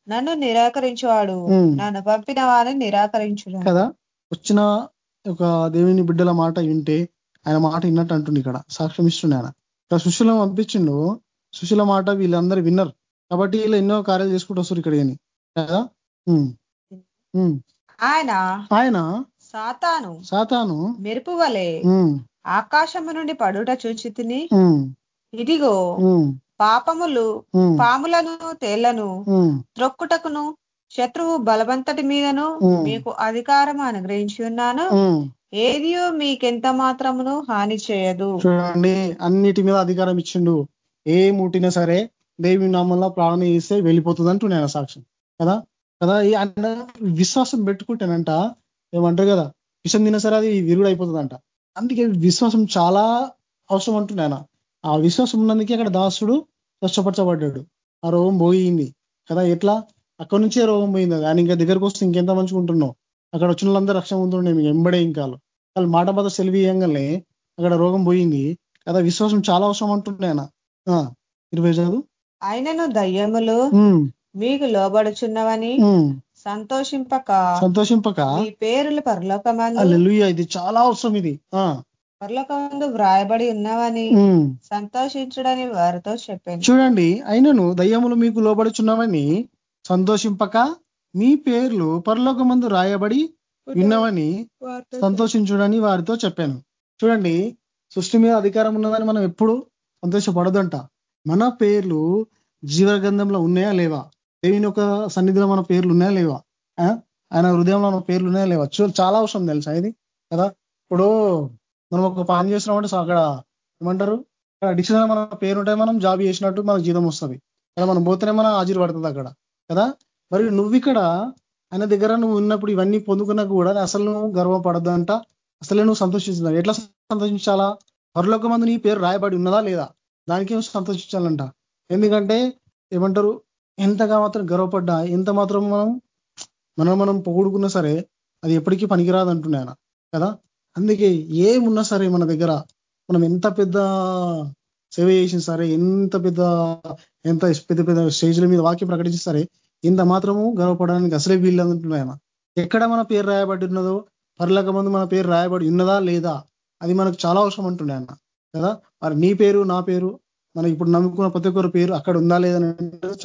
నన్ను నిరాకరించువాడు. నన్ను పంపిన వారిని నిరాకరించును. కదా వచ్చిన ఒక దేవుని బిడ్డల మాట వింటే ఆయన మాట విన్నట్టు అంటుంది ఇక్కడ. సాక్ష్యం ఇస్తుండే ఆయన. ఇక్కడ సుశీలం పంపించిండు. సుశీల మాట వీళ్ళందరూ విన్నర్. కాబట్టి వీళ్ళు ఎన్నో కార్యాలు చేసుకుంటూ వస్తారు ఇక్కడ కదా ఆయన ఆయన సాతాను సాతాను మెరుపు వలె ఆకాశము నుండి పడుట చూచి తిని ఇదిగో పాపములు పాములను తేళ్ళను త్రొక్కుటకును శత్రువు బలవంతటి మీదను. మీకు అధికారం అనుగ్రహించి ఉన్నాను. ఏదియో మీకెంత మాత్రమును హాని చేయదు. చూడండి అన్నిటి మీద అధికారం ఇచ్చిండు. ఏ ముట్టినా సరే దేవి నామంలో ప్రాణం చేస్తే వెళ్ళిపోతుంది అంటున్నాను సాక్ష్యం. కదా? కదా? అన్న విశ్వాసం పెట్టుకుంటేనంట ఏమంటారు కదా? విషం తిన్నా సరే అది విరుగుడు అయిపోతుందంట. అందుకే విశ్వాసం చాలా అవసరం అంటున్నాను ఆ విశ్వాసం ఉన్నందుకే అక్కడ దాసుడు స్వచ్ఛపరచబడ్డాడు ఆ రోగం పోయింది కదా? ఎట్లా? అక్కడ నుంచే రోగం పోయింది. ఆయన ఇంకా దగ్గరకు వస్తే ఇంకెంత మంచిగా ఉంటున్నావు అక్కడ వచ్చిన వాళ్ళందరూ రక్షణ ఉంటుండే మీకు ఎంబడే ఇంకా వాళ్ళు మాట బాధ సెలవీయంగానే అక్కడ రోగం పోయింది కదా? విశ్వాసం చాలా అవసరం అంటుండే ఆయన. ఆ, ఇరవై చదువు. ఆయనను దయ్యములు మీకు లోబడుచున్నవని. సంతోషింపక సంతోషింపక? మీ పేర్లు పరలోకమందు ఇది చాలా అవసరం ఇది. పరలోకమందు వ్రాయబడి ఉన్నవని. సంతోషించుడని వారితో చెప్పాను. చూడండి అయినను దయ్యములు మీకు లోబడుచున్నావని సంతోషింపక మీ పేర్లు పరలోకమందు రాయబడి విన్నవని సంతోషించుడని వారితో చెప్పాను. చూడండి సృష్టి మీద అధికారం ఉన్నదని మనం ఎప్పుడు సంతోషపడదంట. మన పేర్లు జీవగంధంలో ఉన్నాయా లేవా? దేవుని యొక్క సన్నిధిలో మన పేర్లు ఉన్నాయా లేవా? ఆ? ఆయన హృదయంలో మన పేర్లు ఉన్నాయా లేవా? చాలా అవసరం తెలుసా ఇది? కదా? ఇప్పుడు మనం ఒక పని చేసినామంటే అక్కడ ఏమంటారు? డిక్షనరీ మన పేరు ఉంటే మనం జాబ్ చేసినట్టు మనకు జీతం వస్తుంది. కదా మనం పోతేనే మన హాజరు పడుతుంది అక్కడ. కదా? మరి నువ్వు ఇక్కడ ఆయన దగ్గర నువ్వు ఉన్నప్పుడు ఇవన్నీ పొందుకున్నా కూడా అసలు నువ్వు గర్వపడద్దు అంట అసలే నువ్వు సంతోషిస్తున్నావు. ఎట్లా సంతోషించాలా? పరలోక మంది నీ పేరు రాయబడి ఉన్నదా లేదా? దానికి సంతోషించాలంట? ఎందుకంటే ఏమంటారు? ఎంతగా మాత్రం గర్వపడ్డా ఎంత మాత్రం మనం మనం మనం పొగుడుకున్నా సరే అది ఎప్పటికీ పనికిరాదు అంటున్నాయన కదా? అందుకే ఏమున్నా సరే మన దగ్గర మనం ఎంత పెద్ద సేవ చేసిన సరే ఎంత పెద్ద ఎంత పెద్ద పెద్ద స్టేజ్ల మీద వాక్యం ప్రకటించిన సరే ఇంత మాత్రము గర్వపడడానికి అసలే వీళ్ళంటున్నాయన ఎక్కడ మన పేరు రాయబడి ఉన్నదో పర్లక ముందు మన పేరు రాయబడి ఉన్నదా లేదా అది మనకు చాలా అవసరం అంటుండే అన్న కదా? మరి నీ పేరు నా పేరు మనం ఇప్పుడు నమ్ముకున్న ప్రతి ఒక్కరి పేరు అక్కడ ఉందా లేదని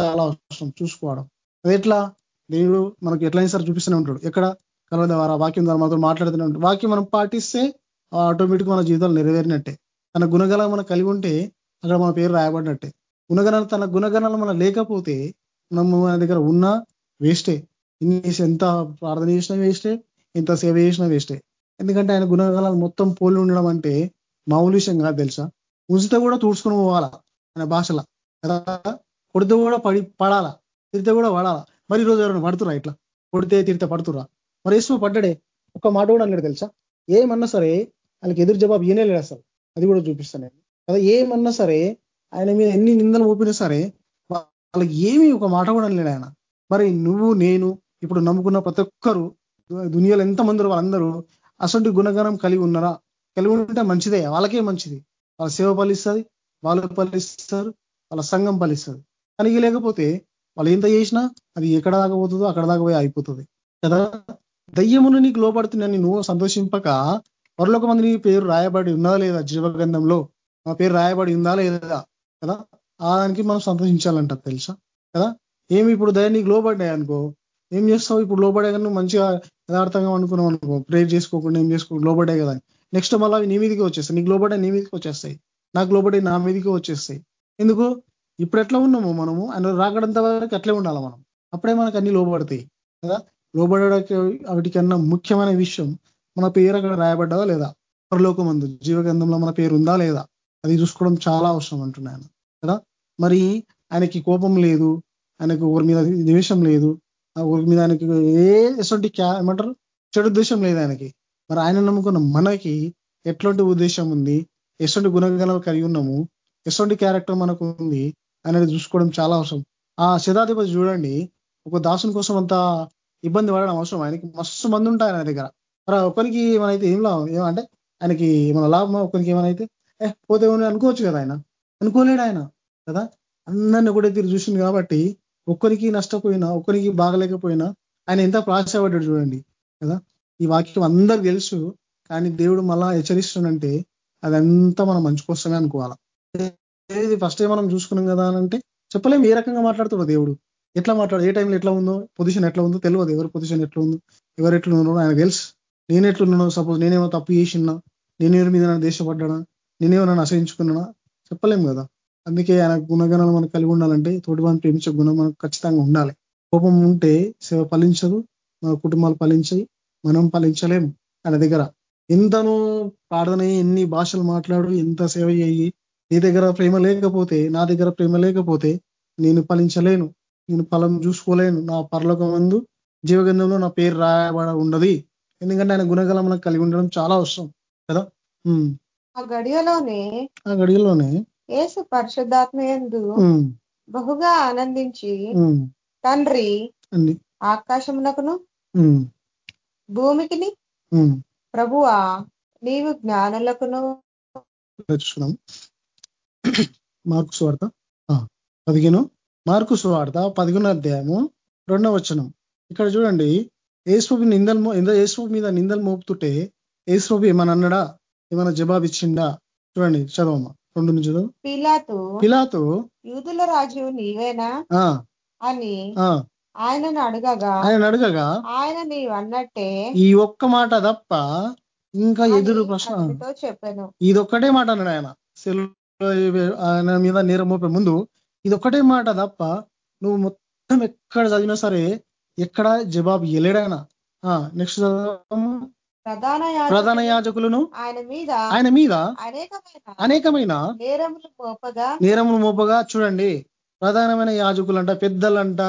చాలా అవసరం. చూసుకోవడం. అది ఎట్లా? దేవుడు మనకు ఎట్లయినా సరే చూపిస్తూనే ఉంటాడు. ఎక్కడ? కలవ ద్వారా వాక్యం ద్వారా మాత్రం మాట్లాడుతూనే ఉంటాడు. వాక్యం మనం పాటిస్తే ఆటోమేటిక్ మన జీవితాలు నెరవేరినట్టే. తన గుణగణాలు మనం కలిగి ఉంటే అక్కడ మన పేరు రాయబడినట్టే. గుణగణాలు తన గుణగణాలు మనం లేకపోతే మనం మన దగ్గర ఉన్నా వేస్టే. ఇన్ని ఎంత ప్రార్థన చేసినా వేస్టే ఎంత సేవ చేసినా వేస్టే. ఎందుకంటే ఆయన గుణగణాలు మొత్తం పోలి ఉండడం అంటే మామూలు విషయం కాదు తెలుసా? ఉంచితే కూడా తుడుచుకుని పోవాలా ఆయన భాషలో కదా? కొడితే కూడా పడి పడాలా? తిరితే కూడా పడాలా? మరి ఈరోజు ఎవరైనా పడుతురా ఇట్లా? కొడితే తిరితే పడుతురా మరి యేసు పడ్డడే ఒక మాట కూడా అన్నాడు తెలుసా? ఏమన్నా సరే వాళ్ళకి ఎదురు జవాబు ఈయనే లేదు అసలు. అది కూడా చూపిస్తాను నేను. కదా ఏమన్నా సరే ఆయన మీద ఎన్ని నిందలు ఊపినా సరే వాళ్ళకి ఏమి ఒక మాట కూడా అనలేడు ఆయన. మరి నువ్వు నేను ఇప్పుడు నమ్ముకున్న ప్రతి ఒక్కరు దునియాలో ఎంతమంది వాళ్ళందరూ అసలు గుణగణం కలిగి ఉన్నారా? కలిగి ఉంటే మంచిదే వాళ్ళకే మంచిది. వాళ్ళ సేవ ఫలిస్తుంది వాళ్ళు ఫలిస్తారు వాళ్ళ సంఘం ఫలిస్తుంది. కలిగి లేకపోతే వాళ్ళు ఎంత చేసినా అది ఎక్కడ దాకా పోతుందో అక్కడ దాకా పోయి అయిపోతుంది కదా? దయ్యమును నీకు లోపడుతున్నాను నువ్వు సంతోషింపక మరొక మంది నీ పేరు రాయబడి ఉందా లేదా? జీవగంధంలో మా పేరు రాయబడి ఉందా లేదా? కదా? ఆ దానికి మనం సంతోషించాలంట తెలుసా? కదా? ఏమి ఇప్పుడు దయ నీకు లోబడ్డాయి అనుకో ఏం చేస్తావు? ఇప్పుడు లోబడే కానీ నువ్వు మంచిగా యథార్థంగా అనుకున్నావు అనుకో ప్రేర్ చేసుకోకుండా ఏం చేసుకోకుండా లోబడ్డాయి కదా? నెక్స్ట్ మళ్ళీ అవి నీ మీదకి వచ్చేస్తాయి. నీకు లోబడే నీ మీదకి వచ్చేస్తాయి. నాకు లోబడే నా మీదకి వచ్చేస్తాయి. ఎందుకు? ఇప్పుడు ఎట్లా ఉన్నాము మనము? ఆయన రాకడంత వరకు అట్లే ఉండాలి మనం? అప్పుడే మనకు అన్ని లోబడతాయి. కదా? లోబడడానికి వాటికన్నా ముఖ్యమైన విషయం మన పేరు అక్కడ రాయబడ్డదా లేదా? పరలోకమందు జీవగంధంలో మన పేరు ఉందా లేదా? అది చూసుకోవడం చాలా అవసరం అంటున్నాను కదా? మరి ఆయనకి కోపం లేదు. ఆయనకు ఊరి మీద ద్వేషం లేదు. ఆ ఊరి మీద ఆయనకి ఏ ఎటువంటి ఏమంటారు? చెడు ఉద్దేశం లేదు ఆయనకి. మరి ఆయన నమ్ముకున్న మనకి ఎట్లాంటి ఉద్దేశం ఉంది? ఎటువంటి గుణగణాలు కలిగి ఉన్నాము? ఎటువంటి క్యారెక్టర్ మనకు ఉంది అనేది చూసుకోవడం చాలా అవసరం. ఆ శతాధిపతి చూడండి. ఒక దాసుని కోసం అంత ఇబ్బంది పడడం అవసరం. ఆయనకి మస్తు మంది ఉంటాయి ఆయన దగ్గర. మరి ఒకరికి ఏమైతే ఏం లాభం? ఏమంటే ఆయనకి మన లాభం ఒకరికి ఏమైతే ఏ పోతే అనుకోవచ్చు కదా ఆయన. అనుకోలేడు ఆయన కదా? అందరిని ఒకటే తీరు చూసింది కాబట్టి ఒక్కరికి నష్టపోయినా ఒక్కరికి బాగలేకపోయినా ఆయన ఎంత ప్రాశపడ్డాడు చూడండి కదా? ఈ వాక్యం అందరు తెలుసు కానీ దేవుడు మళ్ళా హెచ్చరిస్తుందంటే అదంతా మనం మంచి కోసమే అనుకోవాలా. ఏది ఫస్ట్ మనం చూసుకున్నాం కదా అంటే చెప్పలేము ఏ రకంగా మాట్లాడుతాడు దేవుడు. ఎట్లా మాట్లాడు ఏ టైంలో ఎట్లా ఉందో పొజిషన్ ఎట్లా ఉందో తెలియదు ఎవరి పొజిషన్ ఎట్లా ఉందో ఎవరు ఎట్లా ఉన్నారో ఆయన తెలుసు. నేను ఎట్లున్నానో సపోజ్ నేనేమో తప్పు చేసినా నేనేవరి మీద దేశపడ్డానా నేనేమో నన్ను అసహించుకున్నానా చెప్పలేము కదా. అందుకే ఆయన గుణగణాలు మనకు కలిగి ఉండాలంటే తోటివాన్ని ప్రేమించే గుణం మనకు ఖచ్చితంగా ఉండాలి. కోపం ఉంటే సేవ ఫలించదు మన కుటుంబాలు ఫలించాయి మనం ఫలించలేము ఆయన దగ్గర ఎంతను ప్రార్థన ఎన్ని భాషలు మాట్లాడు ఎంత సేవ చేయి. నీ దగ్గర ప్రేమ లేకపోతే నా దగ్గర ప్రేమ లేకపోతే నేను ఫలించలేను నేను ఫలం చూసుకోలేను. నా పరలోకం మందు జీవగంధంలో నా పేరు రాయబడ ఉండదు. ఎందుకంటే ఆయన గుణగలం మనకు కలిగి ఉండడం చాలా అవసరం కదా? ఆ గడియలోనే ఆ గడియలోనే ఏసు పరిశుద్ధాత్మ ఎందు బహుగా ఆనందించి తండ్రి ఆకాశమునకును భూమికిని ప్రభువా నీవు జ్ఞానులకును చూస్తున్నాం మార్కు స్వార్థ పదిహేను. మార్కు స్వార్థ పదిహేను అధ్యాయము రెండవ వచనం. ఇక్కడ చూడండి ఏసుపి నిందలు ఏసుపి మీద నిందలు మోపుతుంటే ఏసుపి ఏమని అన్నాడా? ఏమైనా జవాబు ఇచ్చిండా? చూడండి చదవమ్మా. రెండు నుంచి పిలాతు పిలాతు యూదుల రాజు నీవేనా? అని ఆయనను అడగగా ఆయన అడగగా ఆయన నీవు అన్నట్టే ఈ ఒక్క మాట తప్ప ఇంకా ఎదురు ప్రశ్న చెప్పాను. ఇది ఒక్కటే మాట అన్నాడు ఆయన. ఆయన మీద నేరం మోపే ముందు ఇది ఒక్కటే మాట తప్ప నువ్వు మొత్తం ఎక్కడ చదివినా సరే ఎక్కడ జవాబు ఇయలేడాయన నెక్స్ట్ ప్రధాన యాజకులను ఆయన మీద ఆయన మీద అనేకమైన అనేకమైన మోపగా నేరములు మోపగా చూడండి. ప్రధానమైన యాజకులంట పెద్దలంట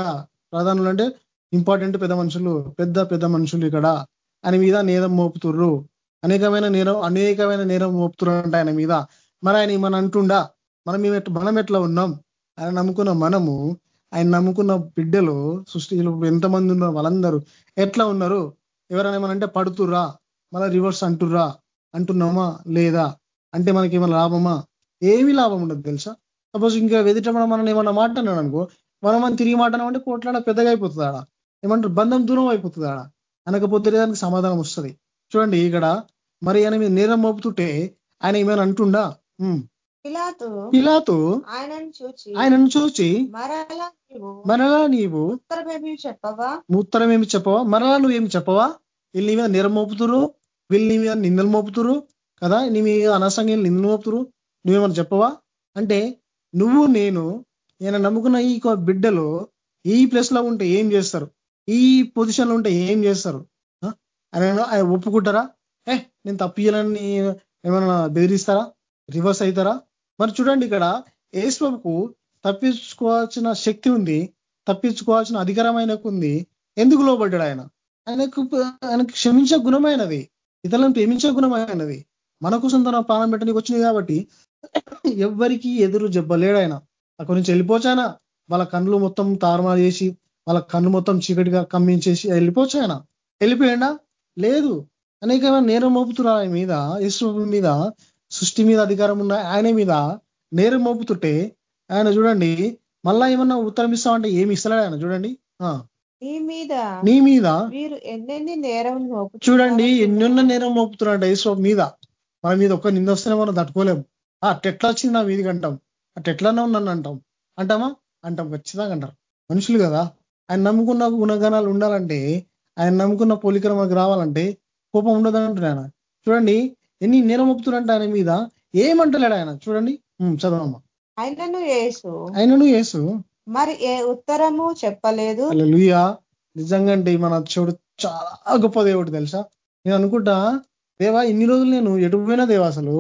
ప్రధానులు అంటే ఇంపార్టెంట్ పెద్ద మనుషులు పెద్ద పెద్ద మనుషులు ఇక్కడ. ఆయన మీద నేరం మోపుతుర్రు. అనేకమైన నేరం అనేకమైన నేరం మోపుతుర్రంట ఆయన మీద. మరి ఆయన మన అంటుండా? మనం మనం ఎట్లా ఉన్నాం? ఆయన నమ్ముకున్న మనము ఆయన నమ్ముకున్న బిడ్డలు సృష్టిలో ఎంతమంది ఉన్నారు వాళ్ళందరూ ఎట్లా ఉన్నారు? ఎవరైనా ఏమనంటే పడుతుర్రా మళ్ళీ రివర్స్ అంటుర్రా అంటున్నామా లేదా? అంటే మనకి ఏమైనా లాభమా? ఏమీ లాభం ఉండదు తెలుసా? సపోజ్ ఇంకా వెదిట మనం ఏమన్నా మాట్లాడినాడు అనుకో మనం మనం తిరిగి మాట్లాడమంటే కోట్లాడ పెద్దగా అయిపోతుంది ఆడ. ఏమంటారు? బంధం దూరం అయిపోతుంది ఆడ. అనకపోతే దానికి సమాధానం వస్తుంది. చూడండి ఇక్కడ మరి ఆయన మీద నేరం మోపుతుంటే ఆయన ఏమైనా అంటుండా? పిలాతు ఆయనను చూచి మరలా నీవు ఉత్తరం ఏమి చెప్పవా? మరలా నువ్వేమి చెప్పవా? వీళ్ళు నీ మీద నేరం మోపుతురు వీళ్ళు నీ మీద నిందలు మోపుతురు కదా? నీ మీద అనవసరంగా నిందలు మోపుతురు నువ్వేమన్నా చెప్పవా? అంటే నువ్వు నేను ఈయన నమ్ముకున్న ఈ బిడ్డలు ఈ ప్లేస్లో ఉంటే ఏం చేస్తారు? ఈ పొజిషన్లో ఉంటే ఏం చేస్తారు? ఆయన ఆయన ఒప్పుకుంటారా? ఏ నేను తప్పియాలని ఏమైనా బెదిరిస్తారా? రివర్స్ అవుతారా? మరి చూడండి ఇక్కడ ఏసుకు తప్పించుకోవాల్సిన శక్తి ఉంది తప్పించుకోవాల్సిన అధికారం ఆయనకు ఉంది. ఎందుకు లోబడ్డాడు ఆయన? ఆయనకు ఆయనకు క్షమించే గుణమైనది ఇతరులను ప్రేమించే గుణమైనది. మన కోసం తన ప్రాణం పెట్టడానికి వచ్చింది కాబట్టి ఎవరికి ఎదురు జబ్బలేడు ఆయన. అక్కడి నుంచి వెళ్ళిపోచాయన వాళ్ళ కళ్ళు మొత్తం తారుమారు చేసి వాళ్ళ కళ్ళు మొత్తం చీకటిగా కమ్మించేసి వెళ్ళిపోచాయన వెళ్ళిపోయాడా? లేదు. అనేకమైన నేరం మోపుతున్నారు ఆయన మీద యేసు మీద సృష్టి మీద అధికారం ఉన్న ఆయన మీద నేరం మోపుతుంటే ఆయన చూడండి మళ్ళా ఏమన్నా ఉత్తరం ఇస్తామంటే ఏమి ఇస్తలేడు ఆయన చూడండి. నీ మీద నీ మీద మీరు ఎన్నెన్ని నేరం చూడండి ఎన్నెన్న నేరం మోపుతున్నాడు యేసు మీద. మన మీద ఒక్క నింద వస్తేనే మనం తట్టుకోలేము. అట్టెట్లా వచ్చింది నా మీదికి అంటాం అట్టెట్లానే ఉన్నాను అంటాం. అంటామా? అంటాం ఖచ్చితంగా అంటారు. మనుషులు కదా. ఆయన నమ్ముకున్న గుణగణాలు ఉండాలంటే ఆయన నమ్ముకున్న పోలికలు మనకు రావాలంటే కోపం ఉండదు అంటున్నాను చూడండి ఎన్ని నేరం ఒప్పుతున్నట్టు ఆయన మీద. ఏమంటలేడు ఆయన. చూడండి. చదవమ్మ. ఆయనను ఏసు ఆయనను ఏసు మరి ఏ ఉత్తరము చెప్పలేదు. లూయా నిజంగా అంటే మన చెడు చాలా గొప్ప దేవుడు తెలుసా? నేను అనుకుంటా దేవా ఇన్ని రోజులు నేను ఎటుపోయినా దేవా అసలు?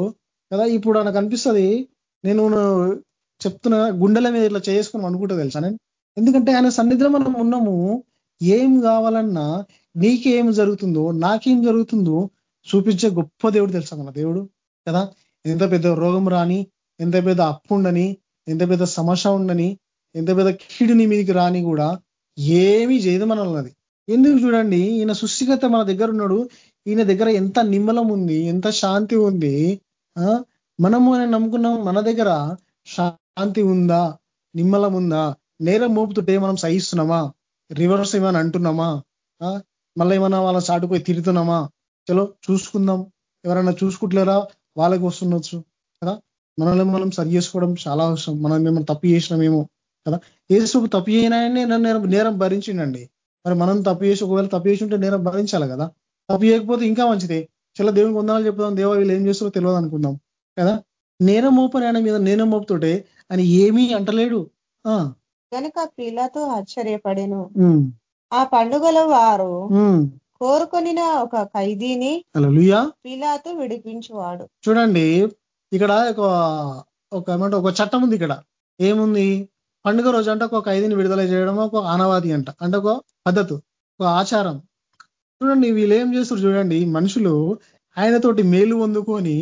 కదా ఇప్పుడు నాకు అనిపిస్తుంది నేను చెప్తున్న గుండెల మీద ఇట్లా చేసుకున్నాం అనుకుంటా తెలుసా నేను? ఎందుకంటే ఆయన సన్నిధిలో మనం ఉన్నాము. ఏం కావాలన్నా నీకేం జరుగుతుందో నాకేం జరుగుతుందో చూపించే గొప్ప దేవుడు తెలుసా మన దేవుడు? కదా? ఎంత పెద్ద రోగం రాని ఎంత పెద్ద అప్పు ఉండని ఎంత పెద్ద సమస్య ఉండని ఎంత పెద్ద కీడుని మీదికి రాని కూడా ఏమీ చేయదు మనల్ని ఎందుకు చూడండి ఈయన సృష్టిగత మన దగ్గర ఉన్నాడు. ఈయన దగ్గర ఎంత నిమ్మలం ఉంది ఎంత శాంతి ఉంది మనము అని నమ్ముకున్నాం మన దగ్గర శాంతి ఉందా? నిమ్మలం ఉందా? నేరం మోపుతుంటే మనం సహిస్తున్నామా? రివర్స్ ఏమైనా అంటున్నామా? మళ్ళీ ఏమైనా వాళ్ళ చాటుపోయి తిరుగుతున్నామా చలో చూసుకుందాం. ఎవరైనా చూసుకుంటలేరా వాళ్ళకి వస్తుండొచ్చు కదా? మనల్ని మనం సరి చేసుకోవడం చాలా అవసరం. మనం ఏమైనా తప్పు చేసినామేమో కదా? ఏసు తప్పు చేయనాయని నేరం నేరం భరించిండండి. మరి మనం తప్పు చేసి ఒకవేళ తప్పు చేసి ఉంటే నేరం భరించాలి కదా? తప్పు చేయకపోతే ఇంకా మంచిదే. చాలా దేవునికి వందనాలు చెప్తాం దేవ వీళ్ళు ఏం చేస్తారో తెలియదు అనుకుందాం. కదా? నేరం మోపని ఆయన మీద నేరం మోపుతుంటే ఆయన ఏమీ అంటలేడు. కనుక పీలాతో ఆశ్చర్యపడెను. ఆ పండుగలో వారు ఉమ్. కోరుకొనిన ఒక ఖైదీని పీలాతు విడిపించువాడు. చూడండి ఇక్కడ ఒక ఒక ఏమంటే ఒక చట్టం ఉంది ఇక్కడ. ఏముంది? పండుగ రోజు అంటే ఒక ఐదుని విడుదల చేయడం ఒక ఆనవాది అంట. అంటే ఒక పద్ధతి ఒక ఆచారం. చూడండి వీళ్ళు ఏం చేస్తారు చూడండి మనుషులు ఆయనతోటి మేలు పొందుకొని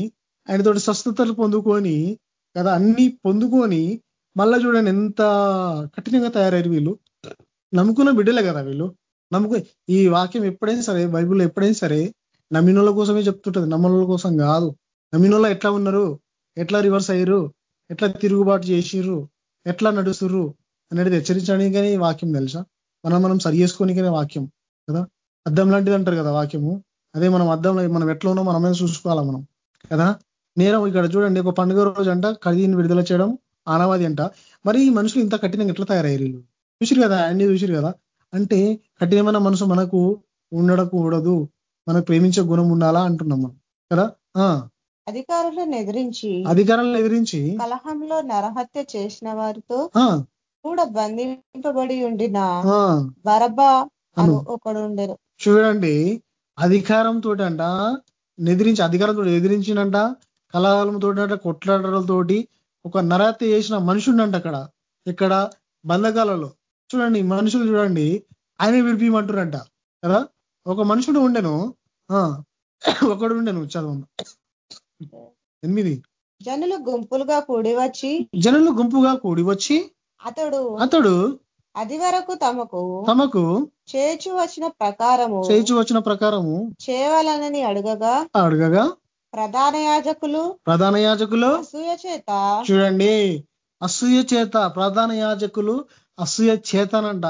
ఆయనతోటి స్వస్థతలు పొందుకొని కదా అన్ని పొందుకొని మళ్ళా చూడండి ఎంత కఠినంగా తయారయ్యారు వీళ్ళు. నమ్ముకున్న బిడ్డలే కదా వీళ్ళు. నమ్ముకు ఈ వాక్యం ఎప్పుడైనా సరే బైబిల్ ఎప్పుడైనా సరే నమ్మినోళ్ళ కోసమే చెప్తుంటది. నమ్మనోళ్ళ కోసం కాదు. నమ్మినోళ్ళ ఎట్లా ఉన్నారు? ఎట్లా రివర్స్ అయ్యారు? ఎట్లా తిరుగుబాటు చేసిర్రు? ఎట్లా నడుస్తుర్రు? అనేది హెచ్చరించడానికి ఈ వాక్యం తెలుసా? మనం మనం సరి చేసుకోనికనే వాక్యం కదా? అద్దం లాంటిది అంటారు కదా వాక్యము. అదే మనం అద్దంలో మనం ఎట్లా ఉన్నాం మనమే చూసుకోవాలా మనం కదా? నేరం ఇక్కడ చూడండి ఒక పండుగ రోజు అంట ఖరీదుని విడుదల చేయడం ఆనవాది అంట. మరి ఈ మనుషులు ఇంత కఠినంగా ఎట్లా తయారయ్యారు వీళ్ళు? చూసిరు కదా అన్ని చూసిరు కదా? అంటే కఠినమైన మనసు మనకు ఉండకూడదు మనకు ప్రేమించే గుణం ఉండాలా అంటున్నాం మనం కదా? అధికారులను ఎదిరించి అధికారాలను ఎదిరించి కలహంలో నరహత్య చేసిన వారితో కూడా బంధింపబడి ఉండిన ఆ. బరబ్బా అను. ఒకడు ఉండెను చూడండి అధికారంతో అంట ఎదిరించి అధికారంతో ఎదిరించినంట కలహాలతో అంట కొట్లాటలతోటి ఒక నరహత్య చేసిన మనుషుడంట అక్కడ. ఇక్కడ బంధకాలలో. చూడండి మనుషులు చూడండి ఆయన విడిపిమంటారంట కదా? ఒక మనుషుడు ఉండెను. ఆ ఒకడు ఉండెను. చదువు ఎనిమిది. జనులు గుంపులుగా కూడి వచ్చి జనులు గుంపుగా కూడి వచ్చి అతడు అతడు అది వరకు తమకు తమకు చేర్చి వచ్చిన ప్రకారము చేయించి వచ్చిన ప్రకారము చేయవలనని అడగగా అడగగా ప్రధాన యాజకులు ప్రధాన యాజకులు అసూయ చేత. చూడండి. అసూయ చేత ప్రధాన యాజకులు అసూయ చేతనంట.